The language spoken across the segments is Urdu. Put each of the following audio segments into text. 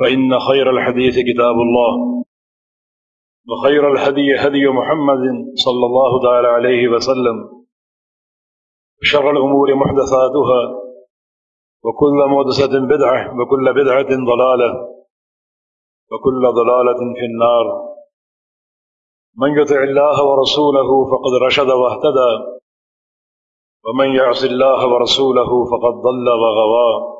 فإن خير الحديث كتاب الله وخير الهدي هدي محمد صلى الله تعالى عليه وسلم شر الأمور محدثاتها وكل مدسة بدعة وكل بدعة ضلالة وكل ضلالة في النار من يطع الله ورسوله فقد رشد واهتدى ومن يعص الله ورسوله فقد ضل وغوى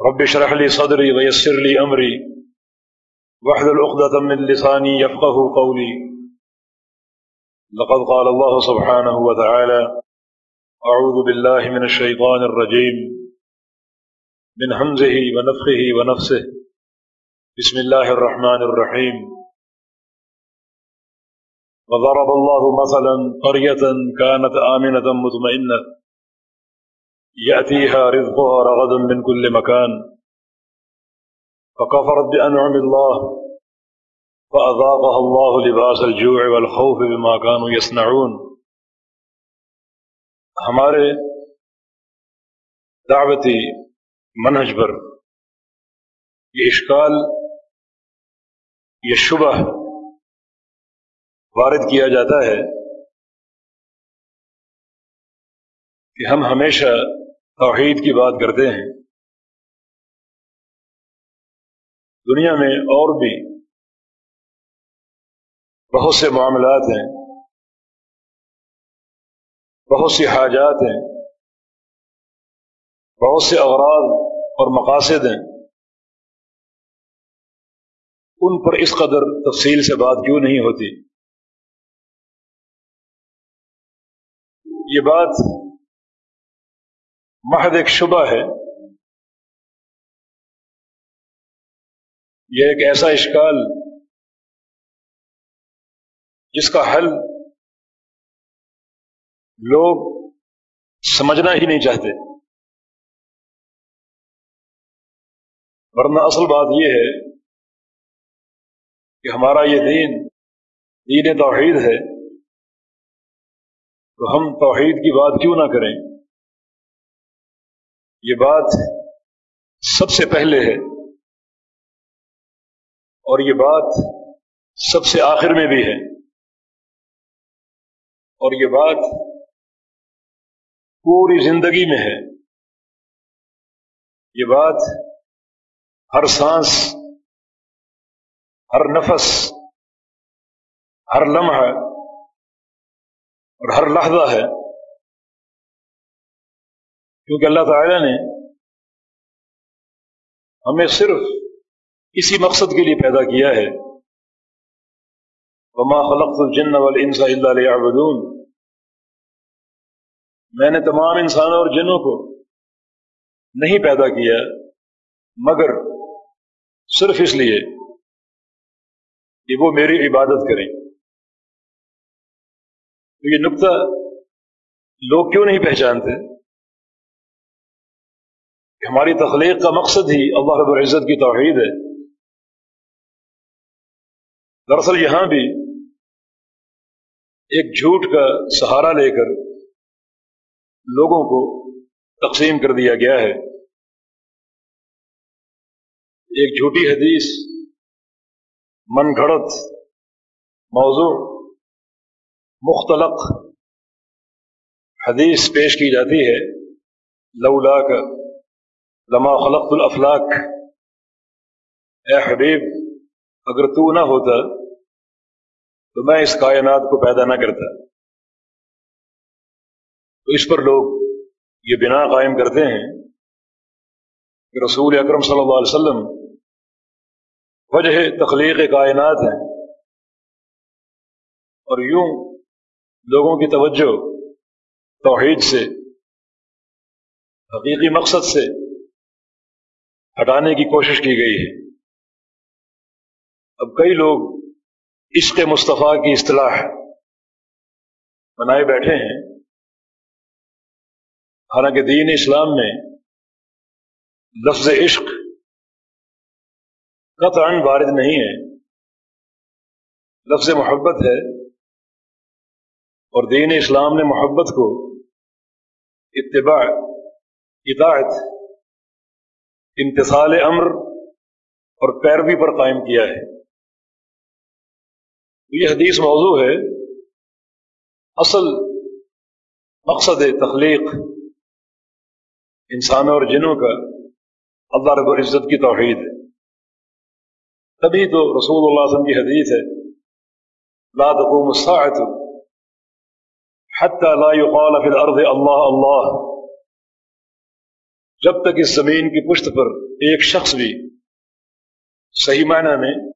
رب اشرح لي صدري ويسر لي أمري. واحلل عقدة من لساني يفقه قولي. لقد قال الله سبحانه وتعالى أعوذ بالله من الشيطان الرجيم. من همزه ونفخه ونفسه. بسم الله الرحمن الرحيم. وضرب الله مثلا قرية كانت آمنة مطمئنة. يأتيها رزقها رغدا من كل مكان. فكفرت بأنعم الله، فأذاقها الله لباس الجوع والخوف بما كانوا يصنعون. ہمارے دعوتی منہج پر یہ اشکال، یہ شبہ وارد کیا جاتا ہے کہ ہم ہمیشہ توحید کی بات کرتے ہیں۔ دنیا میں اور بھی بہت سے معاملات ہیں۔ بہت سی حاجات ہیں۔ بہت سے اغراض اور مقاصد ہیں۔ ان پر اس قدر تفصیل سے بات کیوں نہیں ہوتی؟ یہ بات محض ایک شبہ ہے۔ یہ ایک ایسا اشکال جس کا حل لوگ سمجھنا ہی نہیں چاہتے۔ ورنہ اصل بات یہ ہے کہ ہمارا یہ دین دین توحید ہے۔ تو ہم توحید کی بات کیوں نہ کریں؟ یہ بات سب سے پہلے ہے اور یہ بات سب سے آخر میں بھی ہے اور یہ بات پوری زندگی میں ہے یہ بات ہر سانس، ہر نفس، ہر لمحہ اور ہر لحظہ ہے کیونکہ اللہ تعالی نے ہمیں صرف اسی مقصد کے لیے پیدا کیا ہے۔ وما خلقت الجن والانس الا ليعبدون۔ میں نے تمام انسانوں اور جنوں کو نہیں پیدا کیا، مگر صرف اس لیے کہ وہ میری عبادت کریں۔ تو یہ نقطہ لوگ کیوں نہیں پہچانتے؟ کہ ہماری تخلیق کا مقصد ہی اللہ رب العزت کی توحید ہے۔ دراصل یہاں بھی ایک جھوٹ کا سہارا لے کر لوگوں کو تقسیم کر دیا گیا ہے۔ ایک جھوٹی حدیث، من گھڑت، موضوع، مختلق حدیث پیش کی جاتی ہے، لولا کا۔ لما خلقت الافلاق اے حبیب، اگر تو نہ ہوتا، تو میں اس کائنات کو پیدا نہ کرتا۔ تو اس پر لوگ یہ بنا قائم کرتے ہیں کہ رسول اکرم صلی اللہ علیہ وسلم وجہ تخلیق کائنات ہیں۔ اور یوں لوگوں کی توجہ توحید سے، حقیقی مقصد سے ہٹانے کی کوشش کی گئی ہے۔ اب کئی لوگ عشق مصطفیٰ کی اصطلاح بنائے بیٹھے ہیں۔ حالانکہ دین اسلام میں لفظ عشق قطعا وارد نہیں ہے۔ لفظ محبت ہے اور دین اسلام نے محبت کو اتباع، اطاعت امتصال امر اور پیروی پر قائم کیا ہے۔ یہ حدیث موضوع ہے۔ اصل مقصد تخلیق انسانوں اور جنوں کا اللہ رب العزت کی توحید ہے۔ تبھی تو رسول اللہ علیہ وسلم کی حدیث ہے، لا تقوم الساعة حتى لا يقال في الارض اللہ اللہ۔ جب تک اس زمین کی پشت پر ایک شخص بھی صحیح معنی میں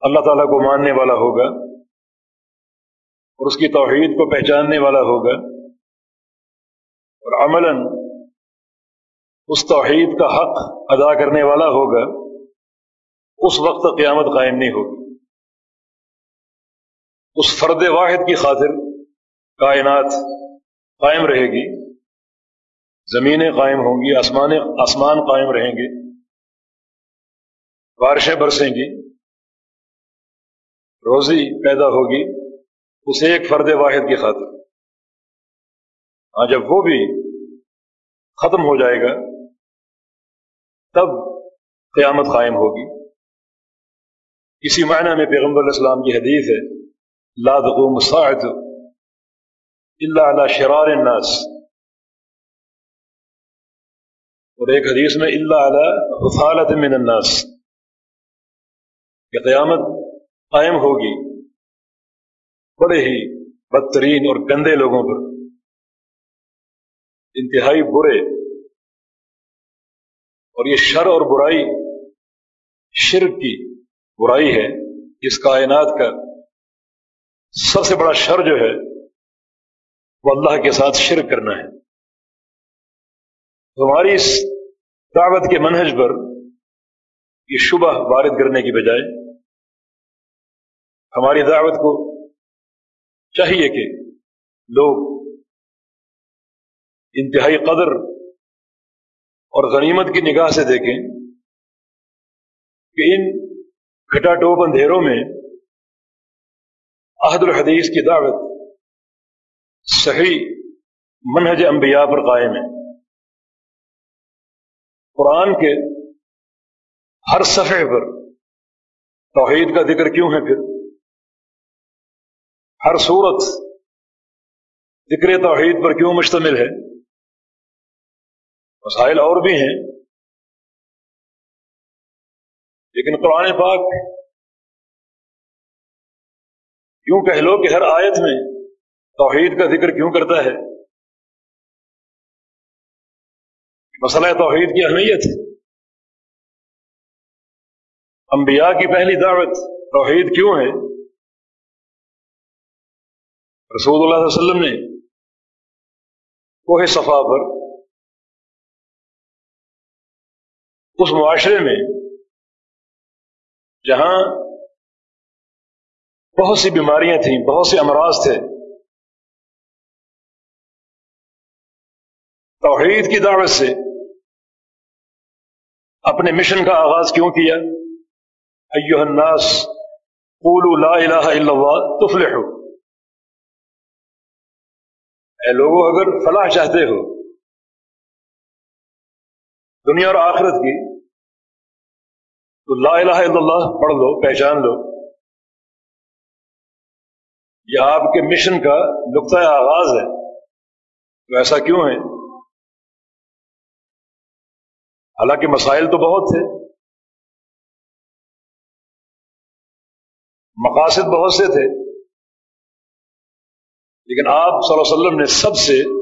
اللہ تعالیٰ کو ماننے والا ہوگا اور اس کی توحید کو پہچاننے والا ہوگا اور عملا اس توحید کا حق ادا کرنے والا ہوگا، اس وقت قیامت قائم نہیں ہوگی۔ اس فرد واحد کی خاطر کائنات قائم رہے گی۔ زمینیں قائم ہوں گی آسمان آسمان قائم رہیں گے، بارشیں برسیں گی، روزی پیدا ہوگی، اس ایک فرد واحد کی خاطر۔ ہاں جب وہ بھی ختم ہو جائے گا، تب قیامت قائم ہوگی۔ اسی معنی میں پیغمبر علیہ السلام کی حدیث ہے، لا تقوم الساعة الا على شرار الناس۔ اور ایک حدیث میں اللہ علیہ حفالت من الناس، کہ قیامت قائم ہوگی بڑے ہی بدترین اور گندے لوگوں پر۔ انتہائی برے اور یہ شر اور برائی شرک کی برائی ہے۔ اس کائنات کا سب سے بڑا شر جو ہے وہ اللہ کے ساتھ شرک کرنا ہے۔ ہماری اس دعوت کے منہج پر یہ شبہ وارد کرنے کی بجائے ہماری دعوت کو چاہیے کہ لوگ انتہائی قدر اور غنیمت کی نگاہ سے دیکھیں کہ ان کھٹا ٹوپ اندھیروں میں عہد الحدیث کی دعوت صحیح منہج انبیاء پر قائم ہے۔ قرآن کے ہر صفحے پر توحید کا ذکر کیوں ہے پھر؟ ہر صورت ذکر توحید پر کیوں مشتمل ہے؟ مسائل اور بھی ہیں، لیکن قرآن پاک کیوں کہہ لو کہ ہر آیت میں توحید کا ذکر کیوں کرتا ہے؟ مسئلہ توحید کی اہمیت۔ انبیاء کی پہلی دعوت توحید کیوں ہے؟ رسول اللہ علیہ وسلم نے کوہ صفا پر اس معاشرے میں جہاں بہت سی بیماریاں تھیں، بہت سے امراض تھے، توحید کی دعوت سے اپنے مشن کا آغاز کیوں کیا؟ ایوہ الناس قولوا لا الہ الا اللہ تفلحو اے لوگوں اگر فلاح چاہتے ہو، دنیا اور آخرت کی، تو لا الہ الا اللہ پڑھ لو، پہچان لو۔ یہ آپ کے مشن کا نقطۂ آغاز ہے۔ تو ایسا کیوں ہے؟ حالانکہ مسائل تو بہت تھے۔ مقاصد بہت سے تھے۔ لیکن آپ صلی اللہ علیہ وسلم نے سب سے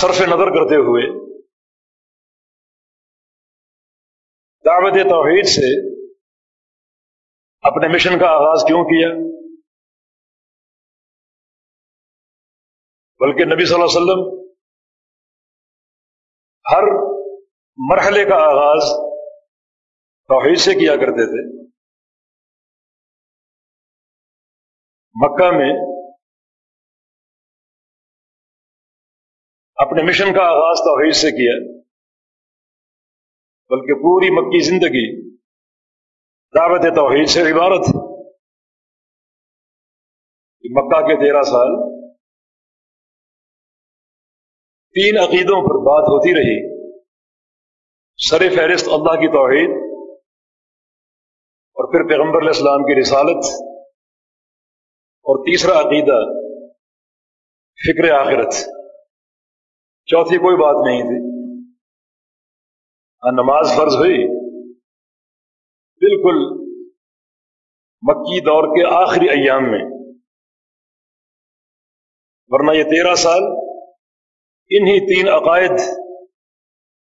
صرف نظر کرتے ہوئے دعوت توحید سے اپنے مشن کا آغاز کیوں کیا؟ بلکہ نبی صلی اللہ علیہ وسلم ہر مرحلے کا آغاز توحید سے کیا کرتے تھے۔ مکہ میں اپنے مشن کا آغاز توحید سے کیا، بلکہ پوری مکی زندگی دعوت توحید سے عبارت مکہ کے تیرہ سال تین عقیدوں پر بات ہوتی رہی۔ سر فہرست اللہ کی توحید اور پھر پیغمبر علیہ السلام کی رسالت اور تیسرا عقیدہ، فکر آخرت۔ چوتھی کوئی بات نہیں تھی۔ نماز فرض ہوئی۔ بالکل مکی دور کے آخری ایام میں۔ ورنہ یہ تیرہ سال انہی تین عقائد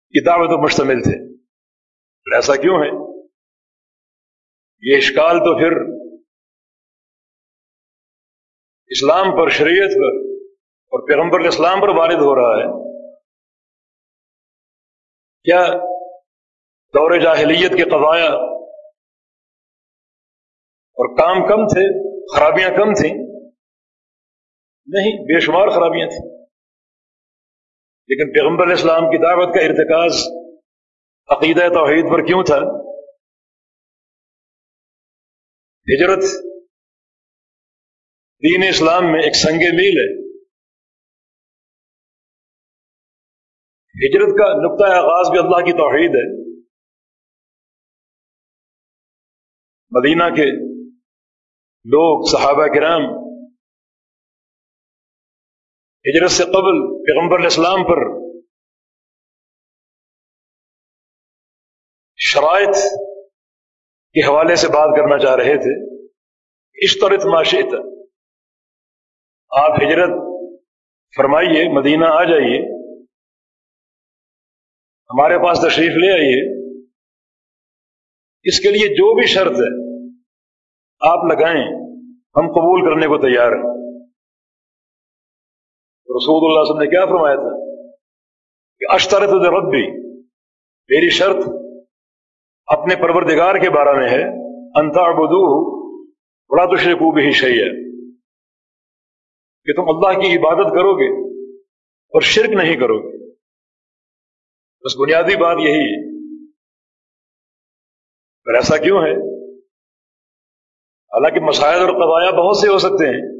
کی دعوت مشتمل تھے۔ ایسا کیوں ہے؟ یہ اشکال تو پھر اسلام پر شریعت پر اور پیغمبر اسلام پر وارد ہو رہا ہے۔ کیا دور جاہلیت کے قضایا اور کام کم تھے؟ خرابیاں کم تھیں؟ نہیں، بے شمار خرابیاں تھیں۔ لیکن پیغمبر اسلام کی دعوت کا ارتکاز عقیدہ توحید پر کیوں تھا؟ ہجرت دین اسلام میں ایک سنگ میل ہے۔ ہجرت کا نقطۂ آغاز بھی اللہ کی توحید ہے۔ مدینہ کے لوگ، صحابہ کرام ہجرت سے قبل پیغمبر علیہ السلام پر شرائط کے حوالے سے بات کرنا چاہ رہے تھے اس طرح معاشیت آپ ہجرت فرمائیے مدینہ آ جائیے ہمارے پاس تشریف لے آئیے اس کے لیے جو بھی شرط ہے آپ لگائیں ہم قبول کرنے کو تیار ہیں رسول اللہ وسلم نے کیا فرمایا تھا کہ اشترت ربی میری شرط اپنے پروردگار کے بارے میں ہے انتا بدو بڑا تو شریک بھی شہی ہے کہ تم اللہ کی عبادت کرو گے اور شرک نہیں کرو گے۔ بس بنیادی بات یہی ہے۔ پر ایسا کیوں ہے؟ حالانکہ مسائل اور قبایا بہت سے ہو سکتے ہیں۔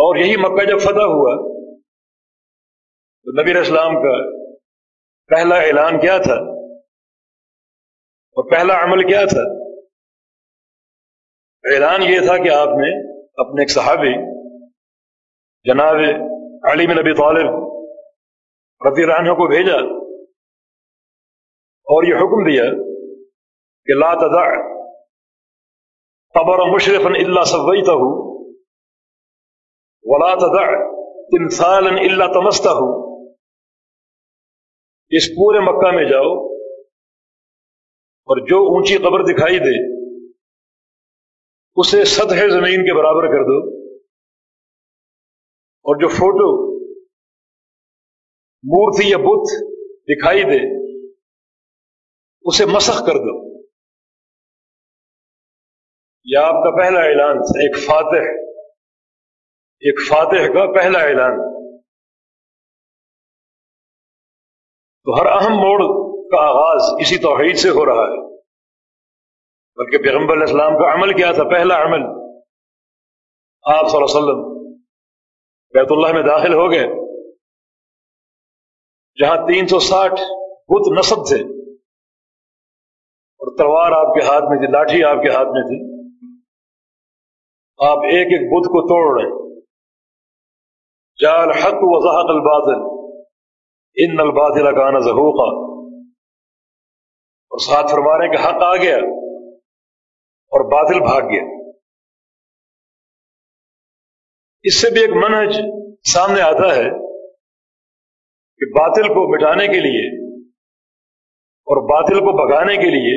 اور یہی مکہ جب فتح ہوا، تو نبی اسلام کا پہلا اعلان کیا تھا؟ اور پہلا عمل کیا تھا؟ اعلان یہ تھا کہ آپ نے اپنے ایک صحابی، جناب علی بن نبی طالب رضی اللہ عنہ کو بھیجا اور یہ حکم دیا کہ لا تدع قبر مشرف اللہ سویتہ ولا تدع تمثالا الا تمستہ اس پورے مکہ میں جاؤ اور جو اونچی قبر دکھائی دے، اسے سطح زمین کے برابر کر دو اور جو فوٹو، مورتی یا بت دکھائی دے، اسے مسخ کر دو۔ یہ آپ کا پہلا اعلان تھا، ایک فاتح۔ ایک فاتح کا پہلا اعلان۔ تو ہر اہم موڑ کا آغاز اسی توحید سے ہو رہا ہے۔ بلکہ پیغمبر علیہ السلام کا عمل کیا تھا، پہلا عمل۔ آپ صلی اللہ علیہ وسلم بیت اللہ میں داخل ہو گئے۔ جہاں تین سو ساٹھ بت نصب تھے۔ اور تلوار آپ کے ہاتھ میں تھی، لاٹھی آپ کے ہاتھ میں تھی۔ آپ ایک ایک بدھ کو توڑ رہے جال حق وضاحت البادل ان البادل کا زہوقا اور ساتھ فرما رہے ہیں کہ حق آ گیا اور باطل بھاگ گیا. اس سے بھی ایک منہج سامنے آتا ہے کہ باطل کو مٹانے کے لیے اور باطل کو بگانے کے لیے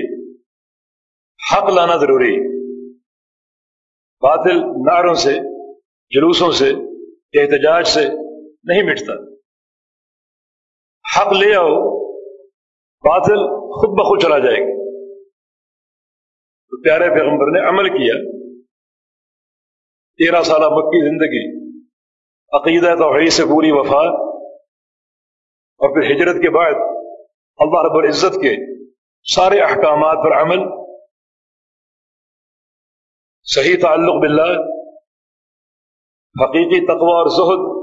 حق لانا ضروری باطل نعروں سے، جلوسوں سے احتجاج سے نہیں مٹتا۔ حق لے آؤ، باطل خود بخود چلا جائے گا۔ تو پیارے پیغمبر نے عمل کیا۔ تیرہ سالہ مکی زندگی، عقیدہ توحید سے پوری وفا اور پھر ہجرت کے بعد اللہ رب العزت کے سارے احکامات پر عمل۔ صحیح تعلق باللہ حقیقی تقوی اور زہد.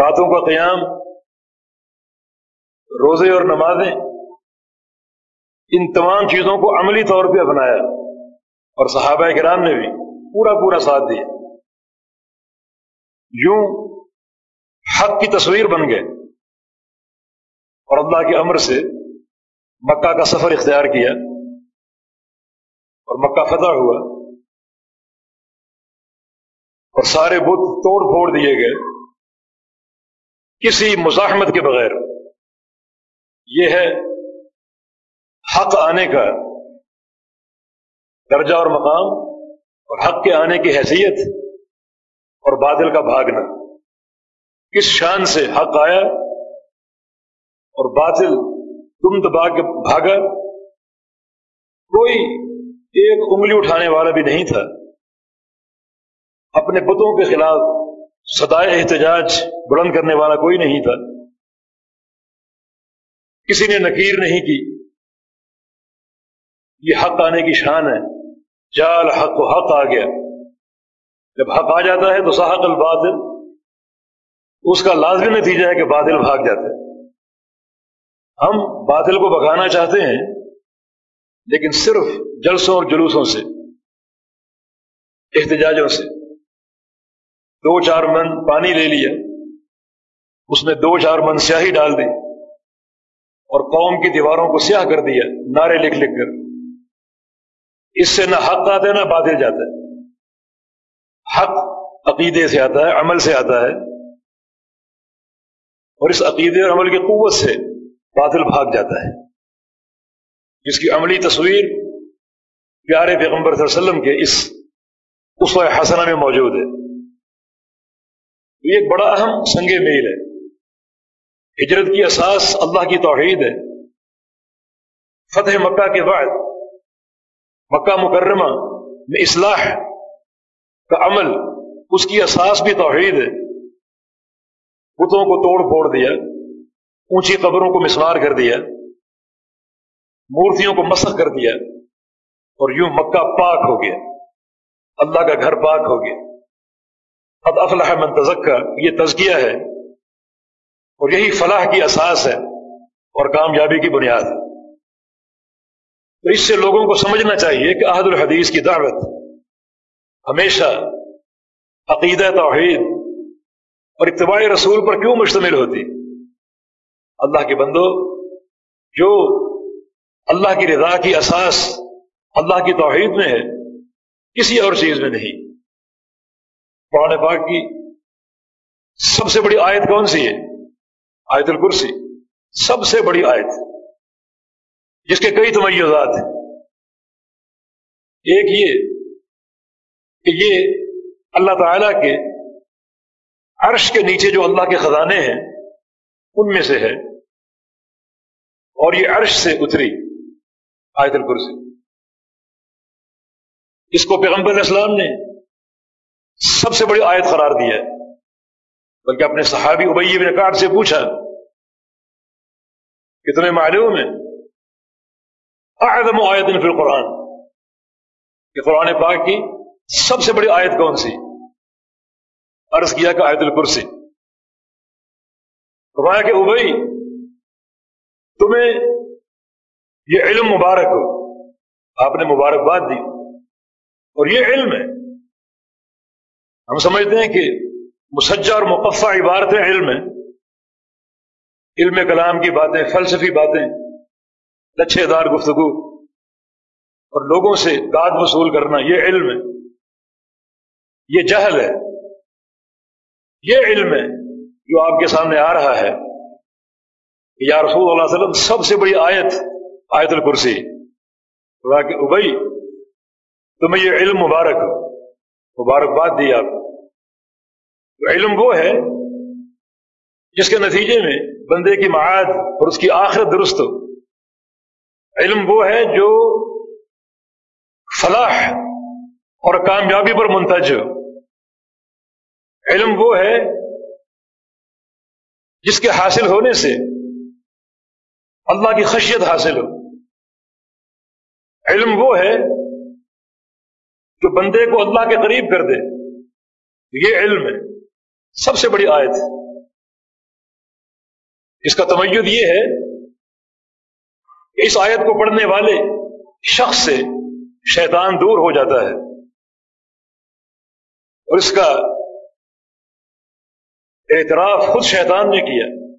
راتوں کا قیام، روزے اور نمازیں، ان تمام چیزوں کو عملی طور پہ اپنایا اور صحابہ کرام نے بھی پورا پورا ساتھ دیا. یوں حق کی تصویر بن گئے اور اللہ کے امر سے مکہ کا سفر اختیار کیا اور مکہ فتح ہوا اور سارے بت توڑ پھوڑ دیے گئے کسی مزاحمت کے بغیر۔ یہ ہے حق آنے کا درجہ اور مقام اور حق کے آنے کی حیثیت اور بادل کا بھاگنا۔ کس شان سے حق آیا اور باطل تم دبا کے بھاگا، کوئی ایک انگلی اٹھانے والا بھی نہیں تھا۔ اپنے بتوں کے خلاف سدائے احتجاج بلند کرنے والا کوئی نہیں تھا۔ کسی نے نکیر نہیں کی۔ یہ حق آنے کی شان ہے۔ جال حق و حق آ گیا۔ جب حق آ جاتا ہے تو صاحب البادل اس کا لازمی نتیجہ ہے کہ بادل بھاگ جاتے ہیں۔ ہم بادل کو بگانا چاہتے ہیں، لیکن صرف جلسوں اور جلوسوں سے، احتجاجوں سے۔ دو چار من پانی لے لیا اس میں دو چار من سیاہی ڈال دی اور قوم کی دیواروں کو سیاہ کر دیا، نعرے لکھ لکھ کر۔ اس سے نہ حق آتا ہے، نہ بادل جاتا ہے۔ حق عقیدے سے آتا ہے، عمل سے آتا ہے۔ اور اس عقیدے اور عمل کی قوت سے بادل بھاگ جاتا ہے۔ جس کی عملی تصویر پیارے پیغمبر صلی اللہ علیہ وسلم کے اس اس حسنہ میں موجود ہے۔ یہ ایک بڑا اہم سنگ میل ہے۔ ہجرت کی اساس اللہ کی توحید ہے۔ فتح مکہ کے بعد مکہ مکرمہ میں اصلاح کا عمل، اس کی اساس بھی توحید ہے۔ بتوں کو توڑ پھوڑ دیا، اونچی قبروں کو مسمار کر دیا، مورتیوں کو مسخ کر دیا اور یوں مکہ پاک ہو گیا۔ اللہ کا گھر پاک ہو گیا۔ اب افلاح من تزکا، یہ تزکیہ ہے اور یہی فلاح کی اساس ہے اور کامیابی کی بنیاد۔ ہے تو اس سے لوگوں کو سمجھنا چاہیے کہ عہد الحدیث کی دعوت ہمیشہ عقیدہ توحید اور اتباع رسول پر کیوں مشتمل ہوتی؟ اللہ کے بندو جو اللہ کی رضا کی اساس اللہ کی توحید میں ہے، کسی اور چیز میں نہیں۔ قرآن پاک کی سب سے بڑی آیت کون سی ہے؟ آیت الکرسی۔ سب سے بڑی آیت۔ جس کے کئی تمیزات ہیں۔ ایک یہ کہ یہ اللہ تعالی کے عرش کے نیچے جو اللہ کے خزانے ہیں، ان میں سے ہے۔ اور یہ عرش سے اتری آیت الکرسی۔ اس کو پیغمبر اسلام نے سب سے بڑی آیت قرار دی ہے۔ بلکہ اپنے صحابی ابئی بن کاٹ سے پوچھا کہ تمہیں معلوم ہے اعظم آیت فی القرآن۔ کہ قرآن پاک کی سب سے بڑی آیت کون سی؟ عرض کیا کہ آیت الکرسی۔ فرمایا کہ ابئی تمہیں یہ علم مبارک ہو۔ آپ نے مبارکباد دی۔ اور یہ علم ہے ہم سمجھتے ہیں کہ مسجہ اور مقفع عبارتیں علم ہیں۔ علم کلام کی باتیں، فلسفی باتیں، لچھے دار گفتگو۔ اور لوگوں سے داد وصول کرنا یہ علم ہے۔ یہ جہل ہے۔ یہ علم ہے جو آپ کے سامنے آ رہا ہے۔ یا رسول اللہ علیہ وسلم، سب سے بڑی آیت آیت الکرسی۔ کہ ابئی، تمہیں یہ علم مبارک مبارکباد دی آپ علم وہ ہے جس کے نتیجے میں بندے کی معاد اور اس کی آخرت درست ہو۔ علم وہ ہے جو فلاح اور کامیابی پر منتج ہو۔ علم وہ ہے جس کے حاصل ہونے سے اللہ کی خشیت حاصل ہو۔ علم وہ ہے جو بندے کو اللہ کے قریب کر دے یہ علم ہے۔ سب سے بڑی آیت۔ اس کا تمید یہ ہے کہ اس آیت کو پڑھنے والے شخص سے شیطان دور ہو جاتا ہے۔ اور اس کا اعتراف خود شیطان نے کیا۔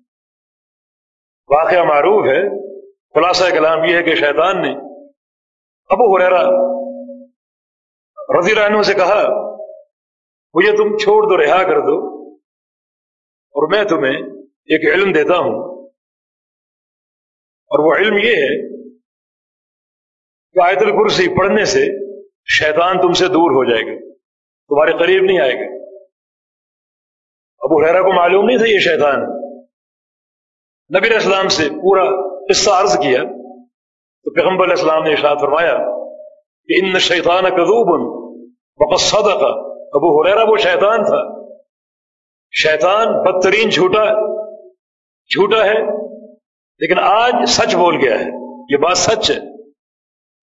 واقعہ معروف ہے۔ خلاصہ کلام یہ ہے کہ شیطان نے ابو حریرا رضی اللہ عنہ سے کہا، مجھے تم چھوڑ دو، رہا کر دو، اور میں تمہیں ایک علم دیتا ہوں۔ اور وہ علم یہ ہے کہ آیت الکرسی پڑھنے سے شیطان تم سے دور ہو جائے گا، تمہارے قریب نہیں آئے گا۔ ابو حیرا کو معلوم نہیں تھا یہ شیطان۔ نبی اسلام سے پورا قصہ عرض کیا تو پیغمبر علیہ السلام نے ارشاد فرمایا کہ ان شیطان قدوب بقص صدق. ابو حریرا وہ شیطان تھا. شیطان بدترین جھوٹا جھوٹا ہے، لیکن آج سچ بول گیا ہے. یہ بات سچ ہے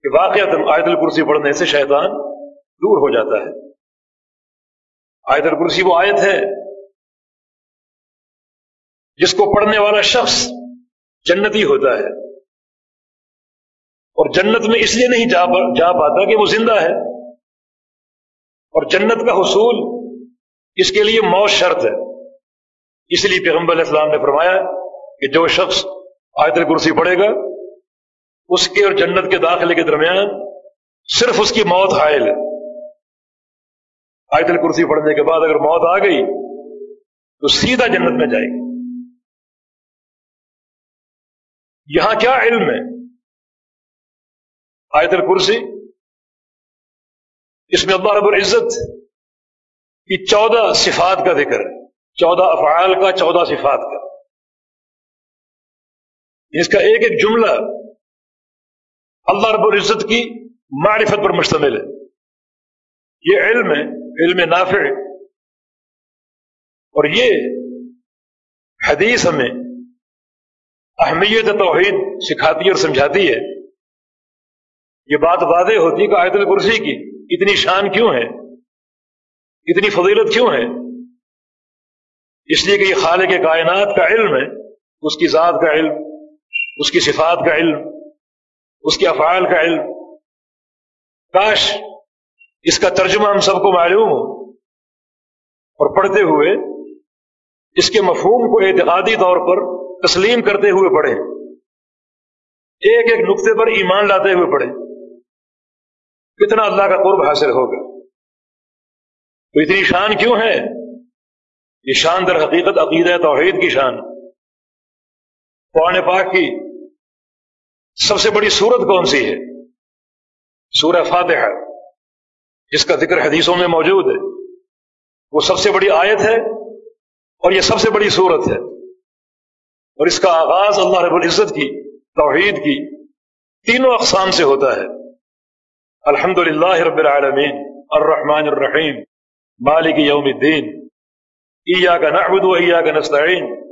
کہ واقع آیت الکرسی پڑھنے سے شیطان دور ہو جاتا ہے. آیت الکرسی وہ آیت ہے جس کو پڑھنے والا شخص جنتی ہوتا ہے. اور جنت میں اس لیے نہیں جا جا پاتا کہ وہ زندہ ہے۔ اور جنت کا حصول اس کے لیے موت شرط ہے۔ اس لیے پیغمبر علیہ السلام نے فرمایا کہ جو شخص آیت الکرسی پڑھے گا، اس کے اور جنت کے داخلے کے درمیان صرف اس کی موت حائل ہے۔ آیت الکرسی پڑھنے کے بعد اگر موت آ گئی، تو سیدھا جنت میں جائے گی۔ یہاں کیا علم ہے؟ آیت الکرسی، اس میں اللہ رب العزت کی چودہ صفات کا ذکر ہے، چودہ افعال کا، چودہ صفات کا۔ اس کا ایک ایک جملہ اللہ رب العزت کی معرفت پر مشتمل ہے۔ یہ علم ہے، علم نافع۔ اور یہ حدیث ہمیں اہمیت توحید سکھاتی اور سمجھاتی ہے۔ یہ بات واضح ہوتی ہے کہ آیت الکرسی کی اتنی شان کیوں ہے؟ اتنی فضیلت کیوں ہے؟ اس لیے کہ یہ خالق کائنات کا علم ہے، اس کی ذات کا علم، اس کی صفات کا علم، اس کے افعال کا علم۔ کاش اس کا ترجمہ ہم سب کو معلوم ہو۔ اور پڑھتے ہوئے اس کے مفہوم کو اعتقادی طور پر تسلیم کرتے ہوئے پڑھے ایک ایک نقطے پر ایمان لاتے ہوئے پڑھے کتنا اللہ کا قرب حاصل ہوگا؟ تو اتنی شان کیوں ہے؟ یہ شان در حقیقت عقیدہ توحید کی شان قرآن پاک کی سب سے بڑی صورت کون سی ہے؟ سورہ فاتحہ، جس کا ذکر حدیثوں میں موجود ہے۔ وہ سب سے بڑی آیت ہے اور یہ سب سے بڑی صورت ہے۔ اور اس کا آغاز اللہ رب العزت کی، توحید کی تینوں اقسام سے ہوتا ہے۔ الحمد للہ رب العالمین، الرحمن الرحیم، مالک یوم الدین ایا کا نعبد و ایا کا نستعین۔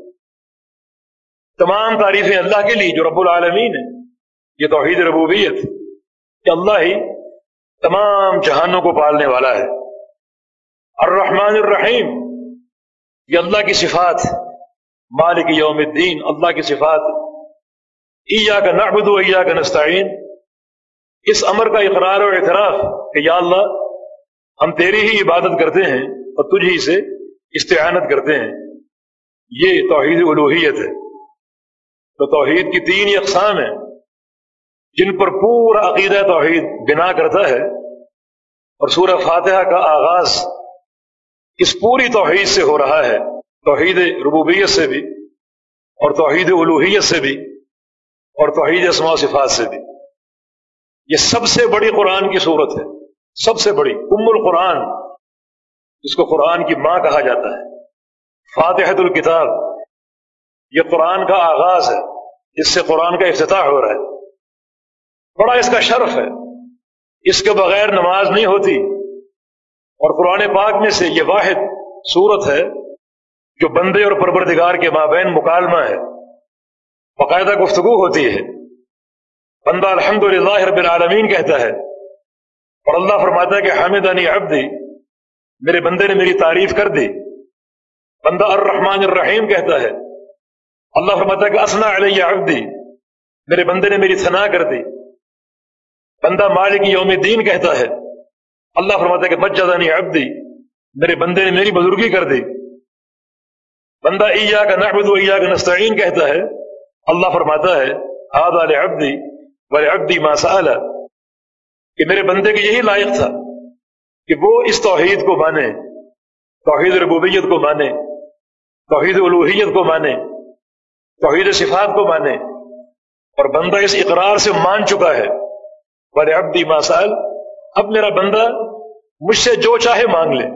تمام تعریفیں اللہ کے لیے جو رب العالمین ہے یہ توحید ربوبیت کہ اللہ ہی تمام جہانوں کو پالنے والا ہے۔ الرحمن الرحیم، یہ اللہ کی صفات، مالک یوم الدین، اللہ کی صفات۔ ایا کا نعبد و ایا کا نستعین اس امر کا اقرار و اعتراف کہ یا اللہ، ہم تیری ہی عبادت کرتے ہیں اور تجھ ہی سے استعانت کرتے ہیں۔ یہ توحید الوحیت ہے۔ تو توحید کی تین اقسام ہیں۔ جن پر پورا عقیدہ توحید بنا کرتا ہے۔ اور سورہ فاتحہ کا آغاز اس پوری توحید سے ہو رہا ہے۔ توحید ربوبیت سے بھی اور توحید الوحیت سے بھی اور توحید اسماء و صفات سے بھی۔ یہ سب سے بڑی قرآن کی صورت ہے۔ سب سے بڑی، ام القرآن، جس کو قرآن کی ماں کہا جاتا ہے۔ فاتحت الکتاب، یہ قرآن کا آغاز ہے۔ اس سے قرآن کا افتتاح ہو رہا ہے۔ بڑا اس کا شرف ہے۔ اس کے بغیر نماز نہیں ہوتی۔ اور قرآن پاک میں سے یہ واحد صورت ہے جو بندے اور پروردگار کے مابین مکالمہ ہے۔ باقاعدہ گفتگو ہوتی ہے۔ بندہ الحمد للہ رب العالمین کہتا ہے اور اللہ فرماتا ہے کہ حامد عنی عبدی، میرے بندے نے میری تعریف کر دی۔ بندہ الرحمن الرحیم کہتا ہے۔ اللہ فرماتا ہے کہ اسنا علیہ عبدی، میرے بندے نے میری ثنا کر دی۔ بندہ مالک یوم دین کہتا ہے۔ اللہ فرماتا ہے کہ مجدنی عبدی، میرے بندے نے میری بزرگی کر دی۔ بندہ ایا کا نعبد و ایا کا نستعین کہتا ہے۔ اللہ فرماتا ہے آدھا عبدی بل عبدی ما سأل. کہ میرے بندے کے یہی لائق تھا کہ وہ اس توحید کو مانے، توحید ربوبیت کو مانے، توحید الوحیت کو مانے، توحید صفات کو مانے۔ اور بندہ اس اقرار سے مان چکا ہے بل عبدی ما اب میرا بندہ مجھ سے جو چاہے مانگ لے۔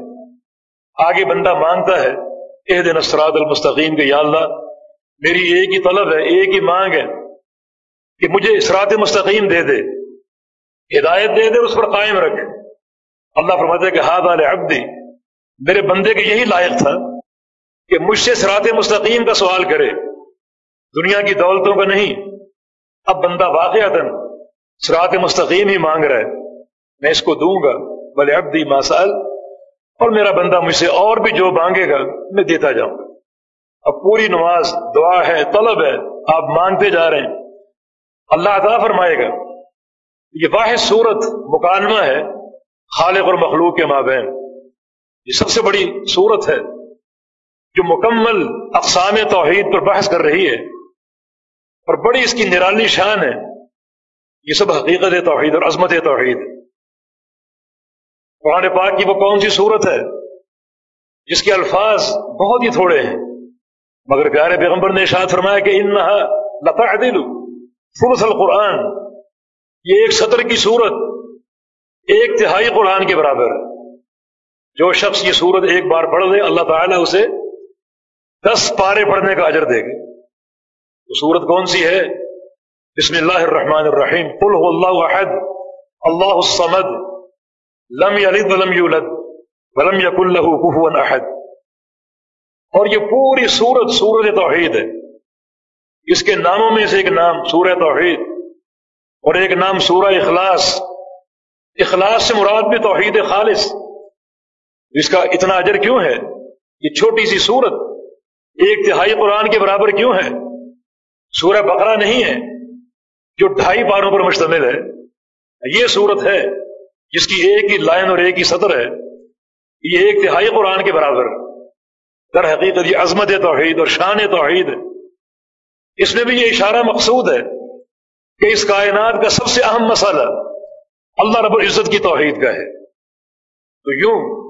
آگے بندہ مانگتا ہے اح دن اسراد المستقیم کے یا اللہ، میری ایک ہی طلب ہے، ایک ہی مانگ ہے۔ کہ مجھے اسرات مستقیم دے دے، ہدایت دے دے اس پر قائم رکھ۔ اللہ فرماتے ہے کہ ہاتھ والے عبدی میرے بندے کے یہی لائق تھا کہ مجھ سے سرات مستقیم کا سوال کرے۔ دنیا کی دولتوں کا نہیں، اب بندہ واقع سرات مستقیم ہی مانگ رہا ہے۔ میں اس کو دوں گا۔ بلے ابدی ماسال اور میرا بندہ مجھ سے اور بھی جو مانگے گا، میں دیتا جاؤں گا۔ اب پوری نماز دعا ہے، طلب ہے، آپ مانگتے جا رہے ہیں۔ اللہ عطا فرمائے گا یہ واحد صورت مکالمہ ہے خالق اور مخلوق کے مابین۔ یہ سب سے بڑی صورت ہے جو مکمل اقسام توحید پر بحث کر رہی ہے اور بڑی اس کی نرالی شان ہے۔ یہ سب حقیقت توحید اور عظمت توحید قرآن پاک کی وہ کون سی صورت ہے جس کے الفاظ بہت ہی تھوڑے ہیں، مگر پیارے پیغمبر نے اشاد فرمایا کہ ان لتا دل فلس القرآن، یہ ایک سطر کی صورت ایک تہائی قرآن کے برابر ہے۔ جو شخص یہ صورت ایک بار پڑھ دے اللہ تعالیٰ اسے دس پارے پڑھنے کا اجر دے گا۔ وہ صورت کون سی ہے؟ بسم اللہ الرحمن الرحیم۔ قل هو اللہ احد، اللہ الصمد، لم یلد ولم یولد ولم یق اللہ احد۔ اور یہ پوری سورت سورت توحید ہے۔ اس کے ناموں میں سے ایک نام، سورہ توحید، اور ایک نام، سورہ اخلاص۔ اخلاص سے مراد بھی توحید خالص۔ اس کا اتنا اجر کیوں ہے؟ یہ چھوٹی سی سورت ایک تہائی قرآن کے برابر کیوں ہے؟ سورہ بقرہ نہیں ہے، جو ڈھائی پاروں پر مشتمل ہے۔ یہ سورت ہے جس کی ایک ہی لائن اور ایک ہی سطر ہے۔ یہ ایک تہائی قرآن کے برابر۔ در حقیقت یہ عظمت توحید اور شان توحید ہے۔ اس میں بھی یہ اشارہ مقصود ہے کہ اس کائنات کا سب سے اہم مسئلہ اللہ رب العزت کی توحید کا ہے۔ تو یوں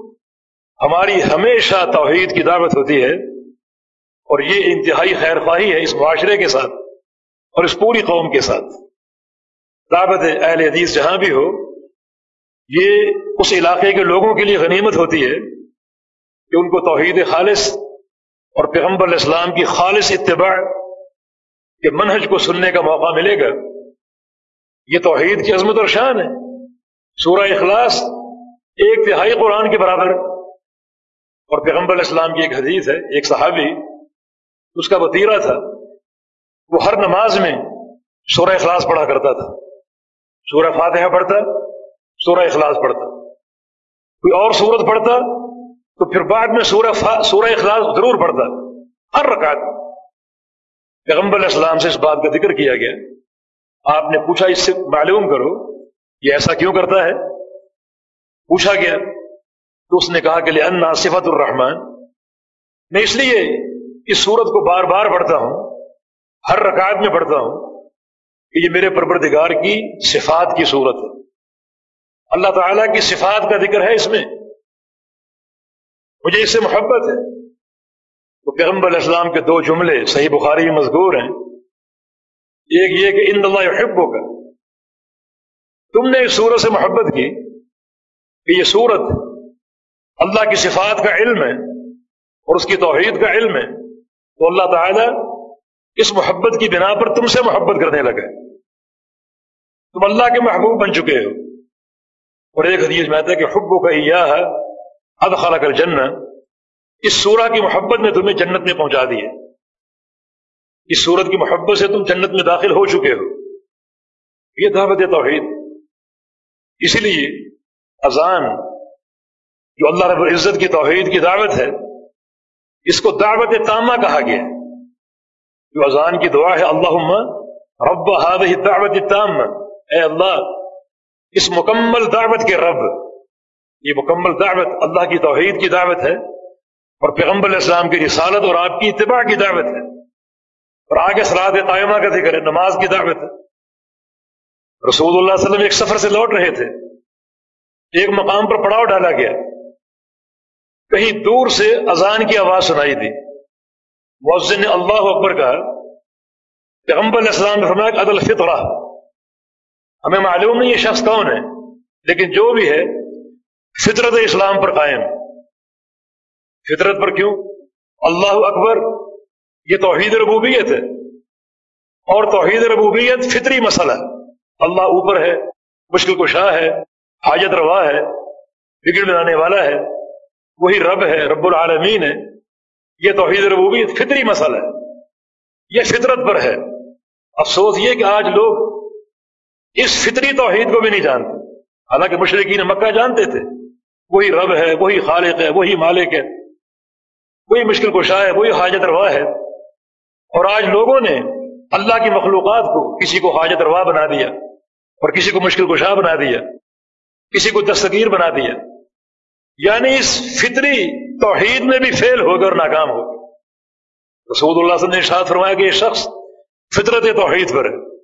ہماری ہمیشہ توحید کی دعوت ہوتی ہے اور یہ انتہائی خیر خواہی ہے اس معاشرے کے ساتھ اور اس پوری قوم کے ساتھ۔ دعوت اہل حدیث جہاں بھی ہو، یہ اس علاقے کے لوگوں کے لیے غنیمت ہوتی ہے کہ ان کو توحید خالص اور پیغمبر علیہ السلام کی خالص اتباع کے منہج کو سننے کا موقع ملے گا۔ یہ توحید کی عظمت اور شان ہے۔ سورہ اخلاص ایک تہائی قرآن کے برابر۔ اور پیغمبر علیہ السلام کی ایک حدیث ہے، ایک صحابی، اس کا وطیرہ تھا۔ وہ ہر نماز میں سورہ اخلاص پڑھا کرتا تھا۔ سورہ فاتحہ پڑھتا، سورہ اخلاص پڑھتا۔ کوئی اور سورت پڑھتا تو پھر بعد میں سورہ فا... سورہ اخلاص ضرور پڑھتا۔ ہر رکعت۔ پیغمبر علیہ السلام سے اس بات کا ذکر کیا گیا۔ آپ نے پوچھا اس سے معلوم کرو یہ ایسا کیوں کرتا ہے۔ پوچھا گیا تو اس نے کہا کہ لے انا صفت الرحمان میں اس لیے اس سورت کو بار بار پڑھتا ہوں، ہر رکعت میں پڑھتا ہوں کہ یہ میرے پروردگار کی صفات کی صورت ہے۔ اللہ تعالیٰ کی صفات کا ذکر ہے اس میں۔ مجھے اس سے محبت ہے۔ تو پیغمبر علیہ السلام کے دو جملے صحیح بخاری میں مذکور ہیں۔ ایک یہ کہ ان اللہ حبوں کا تم نے اس صورت سے محبت کی کہ یہ صورت اللہ کی صفات کا علم ہے اور اس کی توحید کا علم ہے۔ تو اللہ تعالیٰ اس محبت کی بنا پر تم سے محبت کرنے لگا تم اللہ کے محبوب بن چکے ہو۔ اور ایک حدیث میں آتا ہے کہ حبو کا یہ ہے اد خالہ کر جنت اس سورہ کی محبت نے تمہیں جنت میں پہنچا دی ہے۔ اس سورت کی محبت سے تم جنت میں داخل ہو چکے ہو۔ یہ دعوت توحید۔ اسی لیے اذان، جو اللہ رب العزت کی توحید کی دعوت ہے، اس کو دعوت تامہ کہا گیا جو اذان کی دعا ہے اللہ رب دعوت تام اے اللہ، اس مکمل دعوت کے رب، یہ مکمل دعوت اللہ کی توحید کی دعوت ہے۔ اور پیغمبر علیہ السلام کی رسالت اور آپ کی اتباع کی دعوت ہے۔ اور آگے سلاد قائمہ کا ذکر ہے، نماز کی دعوت ہے۔ رسول اللہ علیہ وسلم ایک سفر سے لوٹ رہے تھے۔ ایک مقام پر پڑاؤ ڈالا گیا۔ کہیں دور سے اذان کی آواز سنائی دی۔ مؤذن نے اللہ اکبر کہا، پیغمبر علیہ السلام نے فرمایا عدل فطرہ ہمیں معلوم نہیں یہ شخص کون ہے، لیکن جو بھی ہے، فطرت اسلام پر قائم۔ فطرت پر کیوں؟ اللہ اکبر، یہ توحید ربوبیت ہے۔ اور توحید ربوبیت فطری مسئلہ اللہ اوپر ہے، مشکل کشا ہے، حاجت روا ہے، بگڑ بنانے والا ہے۔ وہی رب ہے، رب العالمین ہے۔ یہ توحید ربوبیت فطری مسئلہ ہے۔ یہ فطرت پر ہے۔ افسوس یہ کہ آج لوگ اس فطری توحید کو بھی نہیں جانتے۔ حالانکہ مشرقین مکہ جانتے تھے۔ وہی رب ہے، وہی خالق ہے، وہی مالک ہے۔ وہی مشکل کشا ہے، وہی حاجت روا ہے۔ اور آج لوگوں نے اللہ کی مخلوقات کو کسی کو حاجت روا بنا دیا، اور کسی کو مشکل کشا بنا دیا، کسی کو دستگیر بنا دیا۔ یعنی اس فطری توحید میں بھی فیل ہو گئے اور ناکام ہو گئے۔ رسول اللہ صلی اللہ علیہ وسلم نے فرمایا کہ یہ شخص فطرت توحید پر ہے۔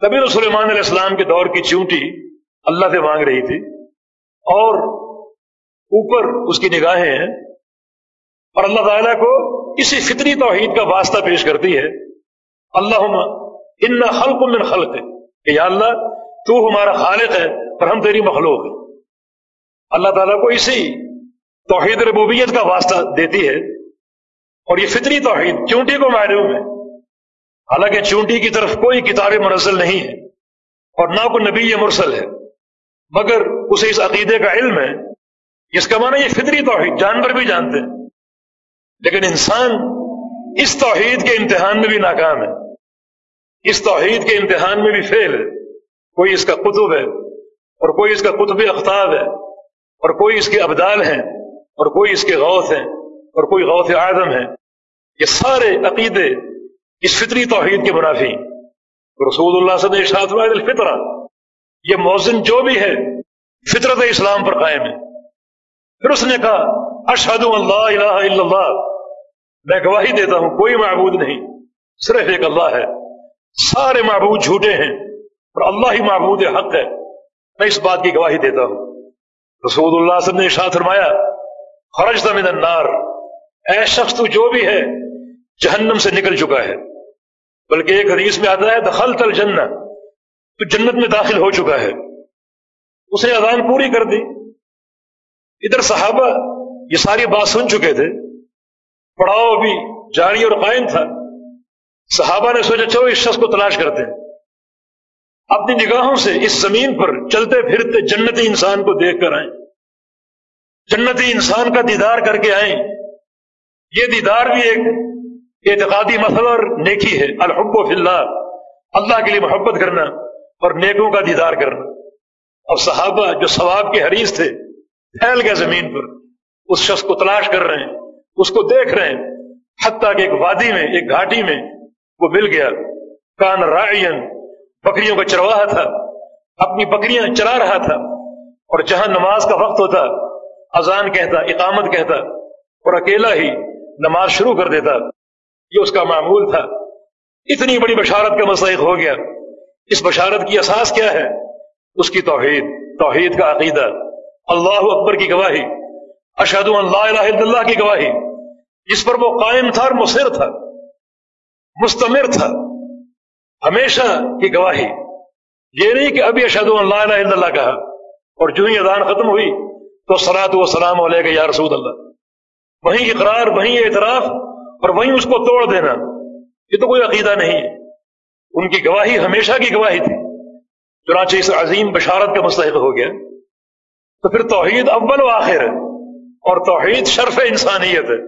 تبھی تو سلیمان علیہ السلام کے دور کی چونٹی اللہ سے مانگ رہی تھی اور اوپر اس کی نگاہیں ہیں۔ اور اللہ تعالیٰ کو اسی فطری توحید کا واسطہ پیش کرتی ہے۔ اللہ ان خلق من خلق ہے کہ یا اللہ، تو ہمارا خالق ہے اور ہم تیری مخلوق ہیں۔ اللہ تعالیٰ کو اسی توحید ربوبیت کا واسطہ دیتی ہے۔ اور یہ فطری توحید چونٹی کو معلوم ہے۔ حالانکہ چونٹی کی طرف کوئی کتاب منزل نہیں ہے اور نہ کوئی نبی مرسل ہے، مگر اسے اس عقیدے کا علم ہے۔ اس کا معنی یہ فطری توحید، جانور بھی جانتے ہیں۔ لیکن انسان اس توحید کے امتحان میں بھی ناکام ہے۔ اس توحید کے امتحان میں بھی فیل ہے۔ کوئی اس کا قطب ہے اور کوئی اس کا قطب اختاب ہے اور کوئی اس کے ابدال ہیں اور کوئی اس کے غوث ہیں اور کوئی غوث اعظم ہے یہ سارے عقیدے اس فطری توحید کے منافی۔ رسول اللہ صلی اللہ علیہ الفطرہ یہ موزن جو بھی ہے، فطرت اسلام پر قائم ہے۔ پھر اس نے کہا اشہد اللہ الہ الا اللہ. میں گواہی دیتا ہوں، کوئی معبود نہیں، صرف ایک اللہ ہے. سارے معبود جھوٹے ہیں اور اللہ ہی معبود حق ہے. میں اس بات کی گواہی دیتا ہوں۔ رسول اللہ صلی اللہ علیہ وسلم نے فرمایا خرج من النار. اے شخص، تو جو بھی ہے، جہنم سے نکل چکا ہے۔ بلکہ ایک حدیث میں آتا ہے دخل تل جنت تو جنت میں داخل ہو چکا ہے۔ اس نے اذان پوری کر دی۔ ادھر صحابہ یہ ساری بات سن چکے تھے۔ پڑاؤ بھی جاری اور قائم تھا۔ صحابہ نے سوچا، چلو اس شخص کو تلاش کرتے ہیں۔ اپنی نگاہوں سے اس زمین پر چلتے پھرتے جنتی انسان کو دیکھ کر آئیں۔ جنتی انسان کا دیدار کر کے آئیں۔ یہ دیدار بھی ایک اعتقادی مسئلہ اور نیکی ہے۔ الحب و اللہ اللہ کے لیے محبت کرنا اور نیکوں کا دیدار کرنا۔ اور صحابہ جو ثواب کے حریث تھے، پھیل گئے زمین پر۔ اس شخص کو تلاش کر رہے ہیں، اس کو دیکھ رہے ہیں، حتیٰ کہ ایک وادی میں، ایک گھاٹی میں وہ مل گیا۔ کان رائن بکریوں کا چرواہا تھا۔ اپنی بکریاں چلا رہا تھا۔ اور جہاں نماز کا وقت ہوتا، اذان کہتا، اقامت کہتا، اور اکیلا ہی نماز شروع کر دیتا۔ یہ اس کا معمول تھا۔ اتنی بڑی بشارت کا مسائق ہو گیا۔ اس بشارت کی اساس کیا ہے؟ اس کی توحید۔ توحید کا عقیدہ۔ اللہ اکبر کی گواہی۔ اشد اللہ الہ الا اللہ کی گواہی۔ جس پر وہ قائم تھا اور مصر تھا، مستمر تھا، ہمیشہ کی گواہی۔ یہ نہیں کہ ابھی اشد اللہ الہ الا اللہ کہا۔ اور جو ہی ادان ختم ہوئی تو سلاد و سلام علیہ یا رسول اللہ۔ وہیں اقرار، وہیں اعتراف اور وہیں اس کو توڑ دینا۔ یہ تو کوئی عقیدہ نہیں۔ ہے ان کی گواہی ہمیشہ کی گواہی تھی۔ چنانچہ اس عظیم بشارت کا مستحق ہو گیا۔ تو پھر توحید اول و آخر۔ ہے اور توحید شرف انسانیت ہے،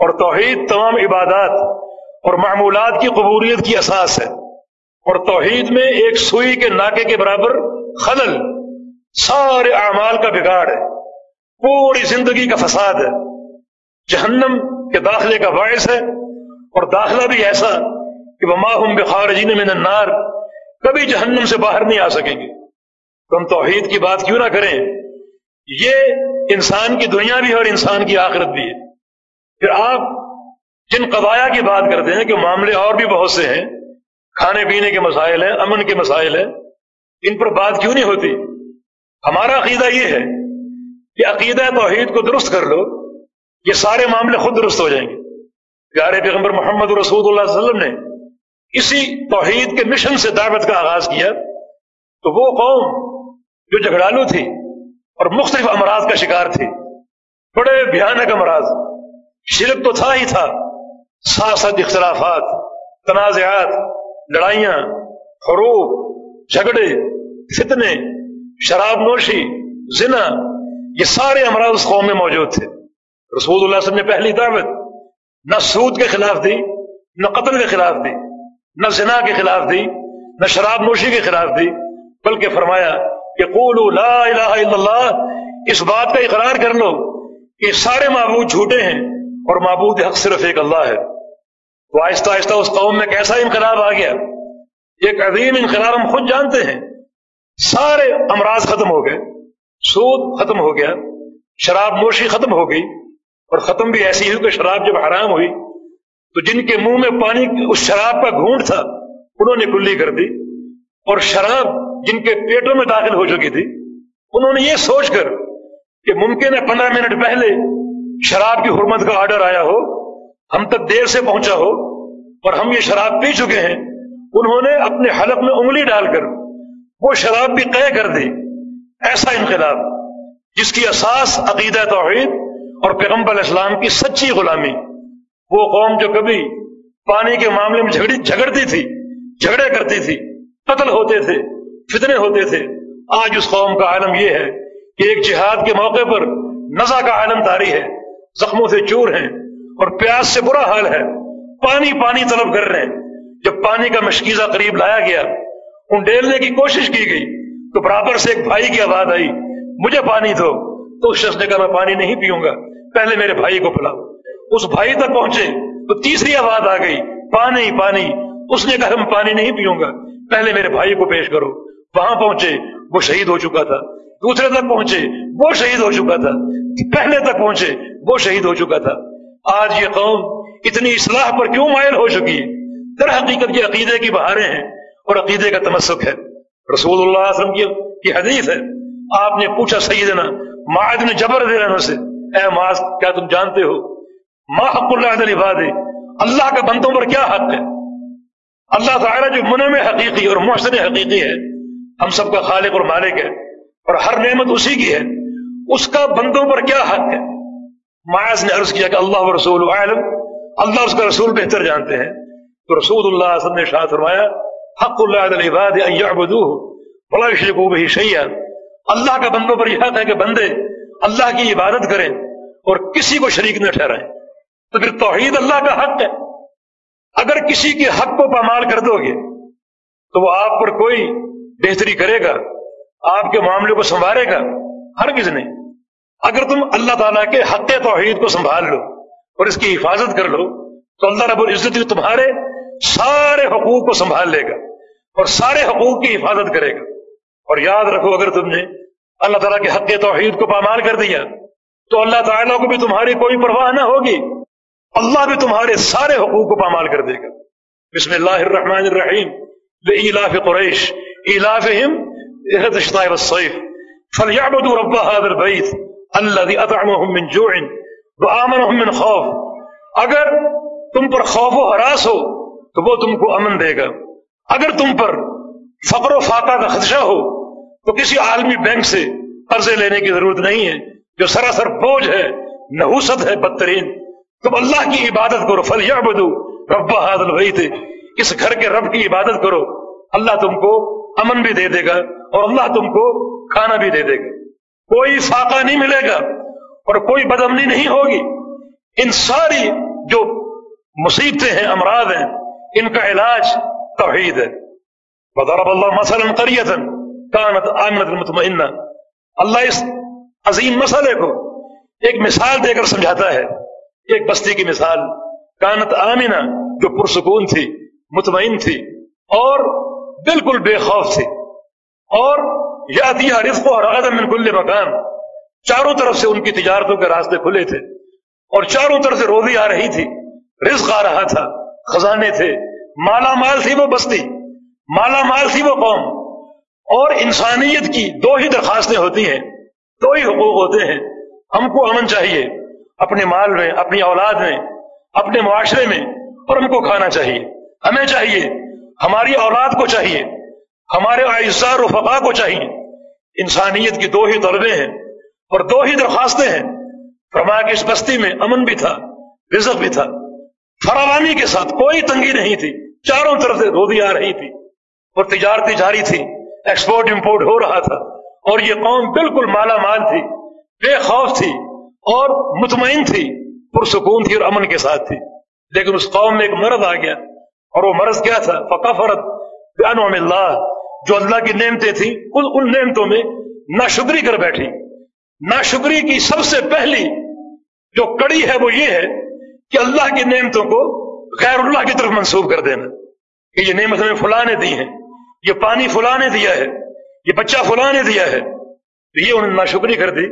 اور توحید تمام عبادات اور معمولات کی قبولیت کی اساس ہے۔ اور توحید میں ایک سوئی کے ناکے کے برابر خلل، سارے اعمال کا بگاڑ ہے، پوری زندگی کا فساد ہے۔ جہنم کے داخلے کا باعث ہے، اور داخلہ بھی ایسا کہ وہ ماہم بخارجین من النار، کبھی جہنم سے باہر نہیں آ سکیں گے۔ تو ہم توحید کی بات کیوں نہ کریں؟ یہ انسان کی دنیا بھی ہے اور انسان کی آخرت بھی ہے۔ پھر آپ جن قضایا کی بات کرتے ہیں کہ معاملے اور بھی بہت سے ہیں، کھانے پینے کے مسائل ہیں، امن کے مسائل ہیں، ان پر بات کیوں نہیں ہوتی؟ ہمارا عقیدہ یہ ہے کہ عقیدہ توحید کو درست کر لو، یہ سارے معاملے خود درست ہو جائیں گے۔ پیارے پیغمبر محمد رسول اللہ علیہ وسلم نے اسی توحید کے مشن سے دعوت کا آغاز کیا تو وہ قوم جو جھگڑالو تھی اور مختلف امراض کا شکار تھی بڑے بھیانک امراض۔ شرک تو تھا ہی تھا۔ ساتھ ساتھ اختلافات، تنازعات، لڑائیاں، حروب، جھگڑے، فتنے، شراب نوشی، زنا، یہ سارے امراض اس قوم میں موجود تھے۔ رسول اللہ صلی اللہ علیہ وسلم نے پہلی دعوت۔ نہ سود کے خلاف دی، نہ قتل کے خلاف دی، نہ زنا کے خلاف دی، نہ شراب نوشی کے خلاف دی، بلکہ فرمایا کہ قولو لا الہ الا اللہ، اس بات کا اقرار کر لو کہ سارے معبود جھوٹے ہیں اور معبود حق صرف ایک اللہ ہے۔ تو آہستہ آہستہ اس قوم میں کیسا انقلاب آ گیا؟ ایک عظیم انقلاب ہم خود جانتے ہیں۔ سارے امراض ختم ہو گئے، سود ختم ہو گیا، شراب نوشی ختم ہو گئی، اور ختم بھی ایسی ہوئی کہ شراب جب حرام ہوئی، تو جن کے منہ میں پانی، اس شراب کا گھونٹ تھا، انہوں نے کلی کر دی، اور شراب جن کے پیٹوں میں داخل ہو چکی تھی، انہوں نے یہ سوچ کر کہ ممکن ہے پندرہ منٹ پہلے شراب کی حرمت کا آرڈر آیا ہو، ہم تک دیر سے پہنچا ہو اور ہم یہ شراب پی چکے ہیں۔ انہوں نے اپنے حلق میں انگلی ڈال کر وہ شراب بھی قے کر دی۔ ایسا انقلاب جس کی اساس عقیدہ توحید اور پیغمبر اسلام کی سچی غلامی۔ وہ قوم جو کبھی پانی کے معاملے میں جھگڑی جھگڑتی تھی، جھگڑے کرتی تھی، قتل ہوتے تھے۔ فتنے ہوتے تھے۔ آج اس قوم کا عالم یہ ہے کہ ایک جہاد کے موقع پر نزا کا عالم تاری ہے، زخموں سے چور ہیں اور پیاس سے برا حال ہے۔ پانی پانی طلب کر رہے ہیں۔ جب پانی کا مشکیزہ قریب لایا گیا ان ڈیلنے کی کوشش کی گئی تو برابر سے ایک بھائی کی آواز آئی، مجھے پانی دو، تو اس شخص نے کہا، میں پانی نہیں پیوں گا، پہلے میرے بھائی کو پلاؤ۔ اس بھائی تک پہنچے تو تیسری آواز آ گئی، پانی پانی، اس نے کہا، میں پانی نہیں پیوں گا، پہلے میرے بھائی کو پیش کرو۔ وہاں پہنچے، وہ شہید ہو چکا تھا۔ دوسرے تک پہنچے، وہ شہید ہو چکا تھا۔ پہلے تک پہنچے، وہ شہید ہو چکا تھا۔ آج یہ قوم اتنی اصلاح پر کیوں مائل ہو چکی؟ ہے در حقیقت کی عقیدے کی بہاریں ہیں اور عقیدے کا تمسک ہے۔ رسول اللہ علیہ وسلم کی حدیث ہے۔ آپ نے پوچھا سیدنا معاذ نے جبر دے رہے سے، اے معاذ، کیا تم جانتے ہو؟ ما حق اللہ عباد اللہ کا بندوں پر کیا حق ہے؟ اللہ تعالیٰ جو منع حقیقی اور محسن حقیقی ہے ہم سب کا خالق اور مالک ہے اور ہر نعمت اسی کی ہے۔ اس کا بندوں پر کیا حق ہے؟ معاذ نے عرض کیا کہ اللہ و رسول عالم، اللہ اس کا رسول بہتر جانتے ہیں۔ تو رسول اللہ علیہ وسلم نے شاہ فرمایا، حق اللہ عباد بڑا شکو بہی شیئا۔ اللہ کا بندوں پر یہ حق ہے کہ بندے اللہ کی عبادت کریں اور کسی کو شریک نہ ٹھہرائیں۔ تو پھر توحید اللہ کا حق ہے۔ اگر کسی کے حق کو پامال کر دو گے، تو وہ آپ پر کوئی بہتری کرے گا، آپ کے معاملے کو سنبھالے گا ہر کس نہیں۔ اگر تم اللہ تعالیٰ کے حق توحید کو سنبھال لو اور اس کی حفاظت کر لو، تو اللہ رب العزت تمہارے سارے حقوق کو سنبھال لے گا اور سارے حقوق کی حفاظت کرے گا۔ اور یاد رکھو، اگر تم نے اللہ تعالیٰ کے حق توحید کو پامال کر دیا، تو اللہ تعالیٰ کو بھی تمہاری کوئی پرواہ نہ ہوگی۔ اللہ بھی تمہارے سارے حقوق کو پامال کر دے گا۔ بسم اللہ الرحمن الرحیم، لإيلاف قريش۔ إيلافهم إهد الشتاء والصيف فليعبدوا رب هذا البيت الذي أطعمهم من جوع وآمنهم من خوف. اگر تم پر خوف و حراس ہو تو وہ تم کو امن دے گا. اگر تم پر فقر و فاقہ کا خدشہ ہو تو کسی عالمی بینک سے قرضے لینے کی ضرورت نہیں ہے، جو سراسر بوجھ ہے، نحوست ہے، بدترین. تم اللہ کی عبادت کرو. فل یا بدو ربا حاضل وہی تھے اس گھر کے رب کی عبادت کرو. اللہ تم کو امن بھی دے دے گا اور اللہ تم کو کھانا بھی دے دے گا۔ کوئی فاقہ نہیں ملے گا اور کوئی بدمنی نہیں ہوگی۔ ان ساری جو مصیبتیں ہیں، امراض ہیں، ان کا علاج توحید ہے۔ بطور اللہ مثلاً قریتن کانت آمنت المطمئنہ اللہ اس عظیم مسئلے کو ایک مثال دے کر سمجھاتا ہے۔ ایک بستی کی مثال کانت آمینہ جو پرسکون تھی، مطمئن تھی اور بالکل بے خوف تھی اور یا دیا رزق اور من کل مکان۔ چاروں طرف سے ان کی تجارتوں کے راستے کھلے تھے۔ اور چاروں طرف سے روزی آ رہی تھی۔ رزق آ رہا تھا۔ خزانے تھے۔ مالا مال تھی وہ بستی۔ مالا مال تھی وہ قوم۔ اور انسانیت کی دو ہی درخواستیں ہوتی ہیں۔ دو ہی حقوق ہوتے ہیں۔ ہم کو امن چاہیے۔ اپنے مال میں، اپنی اولاد میں، اپنے معاشرے میں اور ہم کو کھانا چاہیے۔ ہمیں چاہیے ہماری اولاد کو چاہیے، ہمارے اعزار و فقا کو چاہیے۔ انسانیت کی دو ہی طلبے ہیں اور دو ہی درخواستیں ہیں۔ فرمایا کہ اس بستی میں امن بھی تھا، رزق بھی تھا۔ فراوانی کے ساتھ کوئی تنگی نہیں تھی، چاروں طرف سے روزی آ رہی تھی اور تجارتی جاری تھی ایکسپورٹ امپورٹ ہو رہا تھا۔ اور یہ قوم بالکل مالا مال تھی، بے خوف تھی اور مطمئن تھی، پرسکون تھی اور امن کے ساتھ تھی۔ لیکن اس قوم میں ایک مرض آ گیا۔ اور وہ مرض کیا تھا؟ فقا فرد اللہ جو اللہ کی نعمتیں تھیں، ان ان نعمتوں میں ناشکری کر بیٹھی۔ ناشکری کی سب سے پہلی جو کڑی ہے وہ یہ ہے کہ اللہ کی نعمتوں کو غیر اللہ کی طرف منسوخ کر دینا۔ کہ یہ نعمت ہمیں فلاں نے دی ہیں، یہ پانی فلاں نے دیا ہے، یہ بچہ فلاں نے دیا ہے۔ تو یہ انہوں نے ناشکری کر دی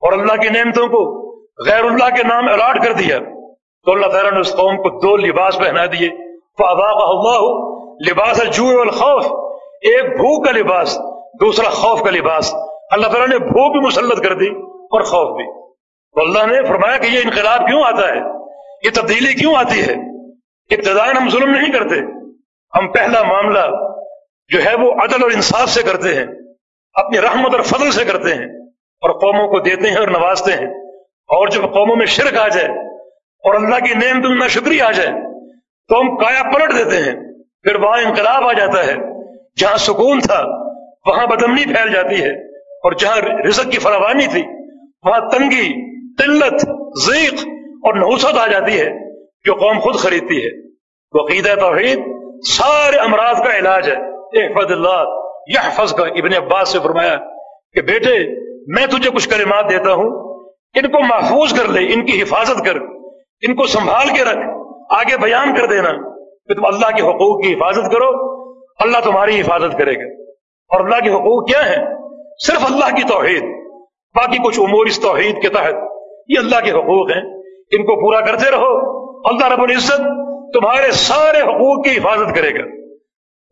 اور اللہ کی نعمتوں کو غیر اللہ کے نام الاٹ کر دیا۔ تو اللہ تعالیٰ نے اس قوم کو دو لباس پہنا دیے۔ اللہ لباس الخوف ایک بھوک کا لباس، دوسرا خوف کا لباس۔ اللہ تعالیٰ نے بھوک بھی مسلط کر دی اور خوف بھی۔ تو اللہ نے فرمایا کہ یہ انقلاب کیوں آتا ہے؟ یہ تبدیلی کیوں آتی ہے؟ ابتدائن ہم ظلم نہیں کرتے۔ ہم پہلا معاملہ جو ہے وہ عدل اور انصاف سے کرتے ہیں، اپنی رحمت اور فضل سے کرتے ہیں اور قوموں کو دیتے ہیں اور نوازتے ہیں۔ اور جب قوموں میں شرک آ جائے اور اللہ کی نیم تم شکریہ آ جائے تو ہم کایا پلٹ دیتے ہیں۔ پھر وہاں انقلاب آ جاتا ہے۔ جہاں سکون تھا، وہاں بدمنی پھیل جاتی ہے۔ اور جہاں رزق کی فراوانی تھی، وہاں تنگی، قلت ذیق اور نحوست آ جاتی ہے جو قوم خود خریدتی ہے۔ تو توحید سارے امراض کا علاج ہے۔ احفظ اللہ یہ کا۔ ابن عباس سے فرمایا کہ بیٹے، میں تجھے کچھ کلمات دیتا ہوں۔ ان کو محفوظ کر لے، ان کی حفاظت کر۔ ان کو سنبھال کے رکھ۔ آگے بیان کر دینا کہ تم اللہ کے حقوق کی حفاظت کرو، اللہ تمہاری حفاظت کرے گا۔ اور اللہ کے حقوق کیا ہیں؟ صرف اللہ کی توحید۔ باقی کچھ امور اس توحید کے تحت۔ یہ اللہ کے حقوق ہیں۔ ان کو پورا کرتے رہو۔ اللہ رب العزت تمہارے سارے حقوق کی حفاظت کرے گا۔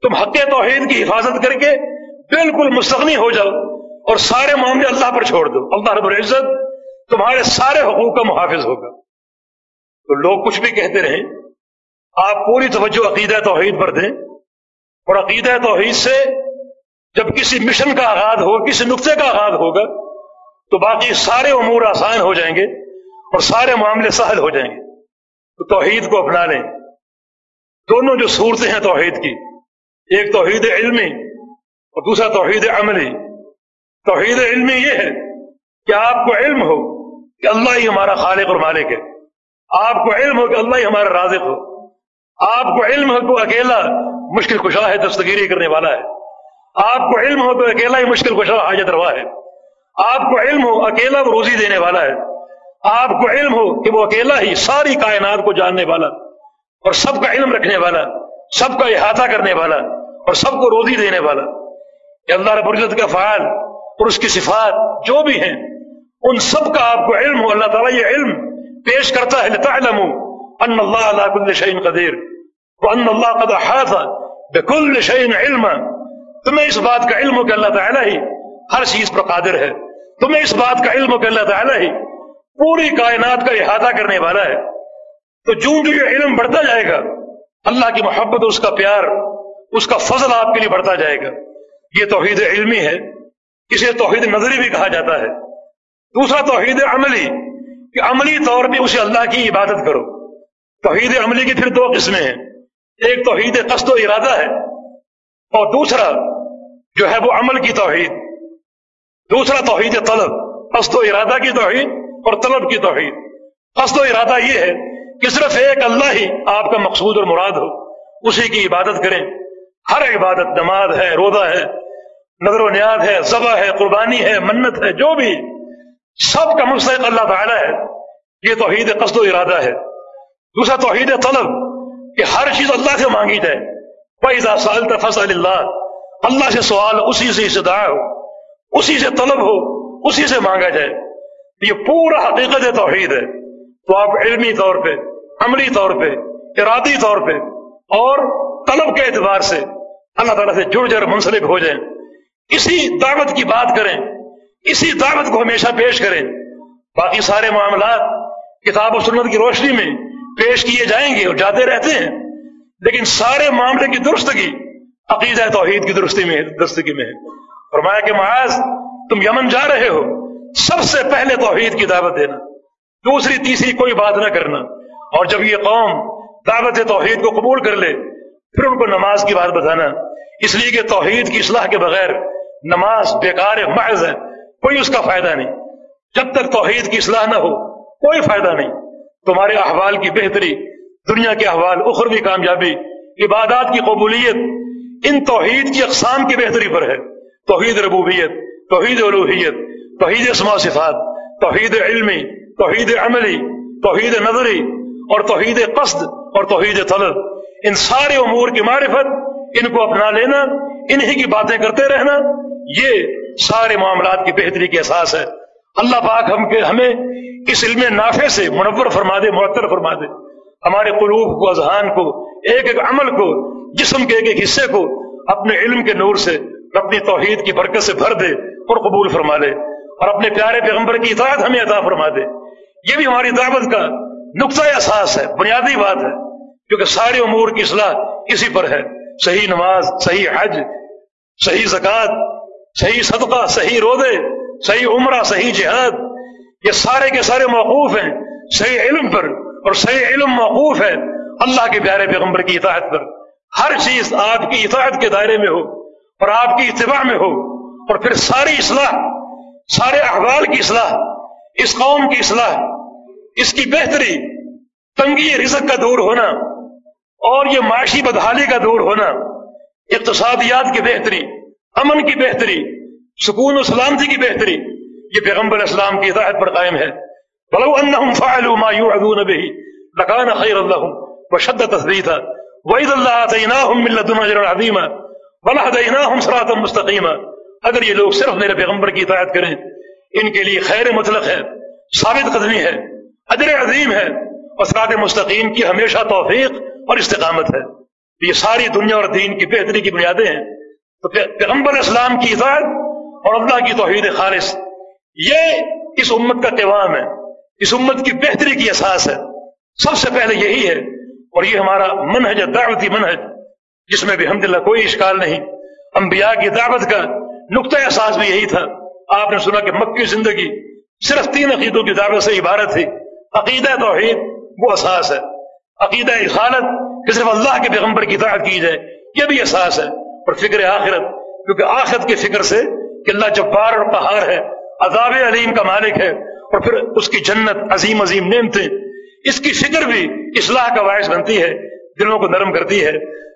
تم حق توحید کی حفاظت کر کے بالکل مستغنی ہو جاؤ اور سارے معاملے اللہ پر چھوڑ دو۔ اللہ رب العزت تمہارے سارے حقوق کا محافظ ہوگا۔ تو لوگ کچھ بھی کہتے رہیں، آپ پوری توجہ عقیدہ توحید پر دیں۔ اور عقیدہ توحید سے جب کسی مشن کا آغاز ہوگا، کسی نقطے کا آغاز ہوگا، تو باقی سارے امور آسان ہو جائیں گے اور سارے معاملے سہل ہو جائیں گے۔ تو توحید کو اپنا لیں۔ دونوں جو صورتیں ہیں توحید کی، ایک توحید علمی اور دوسرا توحید عملی۔ توحید علمی یہ ہے کہ آپ کو علم ہو کہ اللہ ہی ہمارا خالق اور مالک ہے۔ آپ کو علم ہو کہ اللہ ہی ہمارا رازق ہو۔ آپ کو علم ہو کہ اکیلا مشکل کشا ہے، دستگیری کرنے والا ہے۔ آپ کو علم ہو کہ اکیلا ہی مشکل کشا حاجت روا ہے۔ آپ کو علم ہو اکیلا وہ روزی دینے والا ہے۔ آپ کو علم ہو کہ وہ اکیلا ہی ساری کائنات کو جاننے والا، اور سب کا علم رکھنے والا، سب کا احاطہ کرنے والا، اور سب کو روزی دینے والا۔ کہ اللہ رب العزت کا فعال اور اس کی صفات جو بھی ہیں، ان سب کا آپ کو علم ہو۔ اللہ تعالیٰ یہ علم پیش کرتا ہے ان اللہ علی کل شیء قدیر وان اللہ قد احاط بکل شعین علم تمہیں اس بات کا علم ہو کہ اللہ تعالیٰ ہی ہر چیز پر قادر ہے. تمہیں اس بات کا علم ہو کہ اللہ تعالیٰ ہی پوری کائنات کا احاطہ کرنے والا ہے. تو جو جو یہ علم بڑھتا جائے گا، اللہ کی محبت، اس کا پیار، اس کا فضل آپ کے لیے بڑھتا جائے گا. یہ توحید علمی ہے، اسے توحید نظری بھی کہا جاتا ہے. دوسرا توحید عملی کہ عملی طور پہ اسے اللہ کی عبادت کرو۔ توحید عملی کی پھر دو قسمیں ہیں۔ ایک توحید قصد و ارادہ ہے اور دوسرا جو ہے وہ عمل کی توحید۔ دوسرا توحید طلب، قصد و ارادہ کی توحید اور طلب کی توحید۔ قصد و ارادہ یہ ہے کہ صرف ایک اللہ ہی آپ کا مقصود اور مراد ہو۔ اسی کی عبادت کریں۔ ہر عبادت نماز ہے، روزہ ہے، نظر و نیاد ہے ذبح ہے، قربانی ہے، منت ہے، جو بھی سب کا مستحق اللہ تعالیٰ ہے۔ یہ توحید قصد و ارادہ ہے۔ دوسرا توحید طلب کہ ہر چیز اللہ سے مانگی جائے۔ پیدا سال تفص اللہ اللہ سے سوال اسی سے استدعا ہو، اسی سے طلب ہو، اسی سے مانگا جائے۔ یہ پورا حقیقت توحید ہے۔ تو آپ علمی طور پہ، عملی طور پہ، ارادی طور پہ اور طلب کے اعتبار سے اللہ تعالیٰ سے جڑ جڑ منسلک ہو جائیں۔ اسی دعوت کی بات کریں۔ اسی دعوت کو ہمیشہ پیش کریں۔ باقی سارے معاملات کتاب و سنت کی روشنی میں پیش کیے جائیں گے اور جاتے رہتے ہیں۔ لیکن سارے معاملے کی درستگی، عقیدہ توحید کی درستی میں درستگی میں ہے۔ فرمایا کہ معاذ، تم یمن جا رہے ہو۔ سب سے پہلے توحید کی دعوت دینا، دوسری، تیسری کوئی بات نہ کرنا۔ اور جب یہ قوم دعوت توحید کو قبول کر لے، پھر ان کو نماز کی بات بتانا۔ اس لیے کہ توحید کی اصلاح کے بغیر نماز بیکار محض ہے۔ کوئی اس کا فائدہ نہیں۔ جب تک توحید کی اصلاح نہ ہو، کوئی فائدہ نہیں۔ تمہارے احوال کی بہتری، دنیا کے احوال اخروی کامیابی، عبادات کی قبولیت، ان توحید کی اقسام کی بہتری پر ہے۔ توحید ربوبیت، توحید الوحیت، توحید اسما صفات، توحید علمی، توحید عملی، توحید نظری، اور توحید قصد، اور توحید طلب۔ ان سارے امور کی معرفت، ان کو اپنا لینا، انہی کی باتیں کرتے رہنا، یہ سارے معاملات کی بہتری کے احساس ہے۔ اللہ پاک ہم کے ہمیں اس علم نافع سے منور فرما دے، معطر فرما دے۔ ہمارے قلوب کو، اذہان کو، ایک ایک عمل کو، جسم کے ایک ایک حصے کو اپنے علم کے نور سے، اپنی توحید کی برکت سے بھر دے اور قبول فرما لے۔ اور اپنے پیارے پیغمبر کی اطاعت ہمیں عطا فرما دے۔ یہ بھی ہماری دعوت کا نقطۂ احساس ہے، بنیادی بات ہے۔ کیونکہ سارے امور کی اصلاح اسی پر ہے۔ صحیح نماز، صحیح حج، صحیح زکوٰۃ صحیح صدقہ، صحیح رودے صحیح عمرہ، صحیح جہاد، یہ سارے کے سارے موقوف ہیں۔ صحیح علم پر اور صحیح علم موقوف ہے۔ اللہ کے پیارے پیغمبر کی اطاعت پر۔ ہر چیز آپ کی اطاعت کے دائرے میں ہو اور آپ کی اتباع میں ہو اور پھر ساری اصلاح، سارے احوال کی اصلاح، اس قوم کی اصلاح، اس کی بہتری، تنگی، رزق کا دور ہونا اور یہ معاشی بدحالی کا دور ہونا، اقتصادیات کی بہتری امن کی بہتری، سکون و سلامتی کی بہتری، یہ پیغمبر اسلام کی ہدایت پر قائم ہے۔ بلو انہم فعلوا ما يوعدون به لکان خیر اللہم وشد تثبیتا۔ وَإِذَا اللَّهَ آتَيْنَاهُمْ مِنْ لَدُنَّا أَجْرًا عَظِيمًا وَلَهَدَيْنَاهُمْ صِرَاطًا مُسْتَقِيمًا اگر یہ لوگ صرف میرے پیغمبر کی اطاعت کریں، ان کے لیے خیر مطلق ہے، ثابت قدمی ہے، اجر عظیم ہے، اور صراط مستقیم کی ہمیشہ توفیق اور استقامت ہے۔ یہ ساری دنیا اور دین کی بہتری کی بنیادیں ہیں۔ تو پیغمبر اسلام کی اطاعت اور اللہ کی توحید خالص، یہ اس امت کا قوام ہے، اس امت کی بہتری کی احساس ہے۔ سب سے پہلے یہی ہے، اور یہ ہمارا منہج دعوتی منہج، جس میں بھی الحمد للہ کوئی اشکال نہیں۔ انبیاء کی دعوت کا نقطۂ احساس بھی یہی تھا۔ آپ نے سنا کہ مکی زندگی صرف تین عقیدوں کی دعوت سے عبارت تھی۔ عقیدہ توحید، وہ احساس ہے۔ عقیدہ خالت کہ صرف اللہ کے پیغمبر کی دعوت کی جائے، یہ بھی احساس ہے۔ اور فکر آخرت، کیونکہ آخرت کی فکر سے کہ اللہ جبار اور پہاڑ ہے، عذاب علیم کا مالک ہے، اور پھر اس کی جنت عظیم عظیم نعمتیں۔ اس کی فکر بھی اصلاح کا باعث بنتی ہے، دلوں کو نرم کرتی ہے۔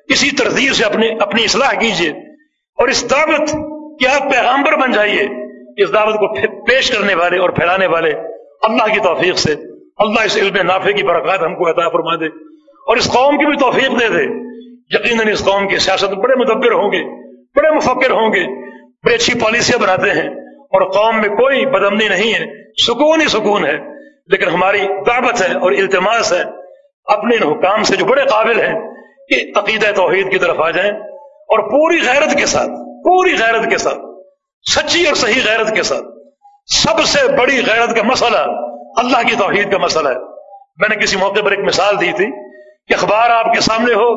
اسی ترتیب سے اپنے اپنی اصلاح کیجیے۔ اور اس دعوت کہ آپ پیغامبر بن جائیے، اس دعوت کو پیش کرنے والے اور پھیلانے والے۔ اللہ کی توفیق سے۔ اللہ اس علم نافع کی برکات ہم کو عطا فرما دے۔ اور اس قوم کی بھی توفیق دے دے۔ یقیناً اس قوم کی سیاست بڑے مدبر ہوں گے، بڑے مفکر ہوں گے، بڑی اچھی پالیسیاں بناتے ہیں اور قوم میں کوئی بدمنی نہیں ہے، سکون ہی سکون ہے، لیکن ہماری دعوت ہے اور التماس ہے، اپنے ان حکام سے جو بڑے قابل ہیں کہ عقیدہ توحید کی طرف آ جائیں اور پوری غیرت کے ساتھ، پوری غیرت کے ساتھ، سچی اور صحیح غیرت کے ساتھ، سب سے بڑی غیرت کا مسئلہ اللہ کی توحید کا مسئلہ ہے۔ میں نے کسی موقع پر ایک مثال دی تھی کہ اخبار آپ کے سامنے ہو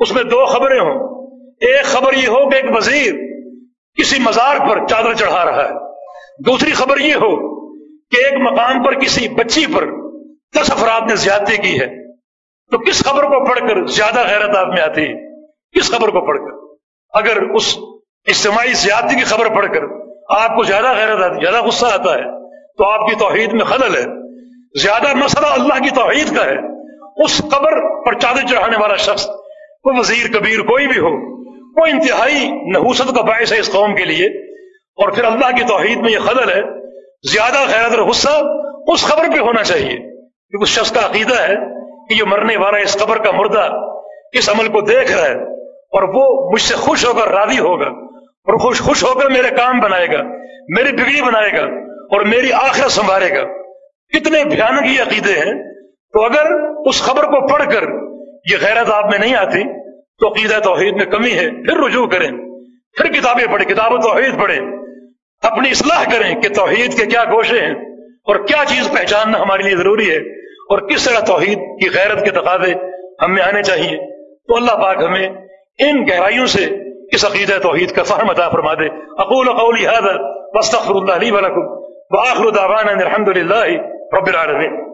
اس میں دو خبریں ہوں۔ ایک خبر یہ ہو کہ ایک وزیر کسی مزار پر چادر چڑھا رہا ہے۔ دوسری خبر یہ ہو کہ ایک مقام پر کسی بچی پر دس افراد نے زیادتی کی ہے۔ تو کس خبر کو پڑھ کر زیادہ غیرت آپ میں آتی ہے؟ کس خبر کو پڑھ کر؟ اگر اس اجتماعی زیادتی کی خبر پڑھ کر آپ کو زیادہ غیرت آتی، زیادہ غصہ آتا ہے، تو آپ کی توحید میں خلل ہے۔ زیادہ مسئلہ اللہ کی توحید کا ہے۔ اس قبر پر چادر چڑھانے والا شخص کوئی وزیر کبیر کوئی بھی ہو، وہ انتہائی نحوست کا باعث ہے اس قوم کے لیے۔ اور پھر اللہ کی توحید میں یہ خلل ہے، زیادہ غیرت اور غصہ اس خبر پہ ہونا چاہیے۔ کیونکہ اس شخص کا عقیدہ ہے کہ یہ مرنے والا اس قبر کا مردہ اس عمل کو دیکھ رہا ہے اور وہ مجھ سے خوش ہو کر راضی ہوگا اور خوش خوش ہو کر میرے کام بنائے گا، میری بگڑی بنائے گا اور میری آخرت سنبھالے گا۔ کتنے بھیانک یہ عقیدے ہیں۔ تو اگر اس خبر کو پڑھ کر یہ غیرت آپ میں نہیں آتی۔ تو عقیدہ توحید میں کمی ہے۔ پھر رجوع کریں۔ پھر کتابیں پڑھیں، کتاب و توحید پڑھیں۔ اپنی اصلاح کریں کہ توحید کے کیا گوشے ہیں اور کیا چیز پہچاننا ہمارے لیے ضروری ہے اور کس طرح توحید کی غیرت کے تقاضے ہمیں آنے چاہیے۔ تو اللہ پاک ہمیں ان گہرائیوں سے اس عقیدہ توحید کا فہم عطا فرما دے۔ اقول قولی هذا واستغفر الله لي ولكم واخر دعوانا الحمد لله رب العالمين۔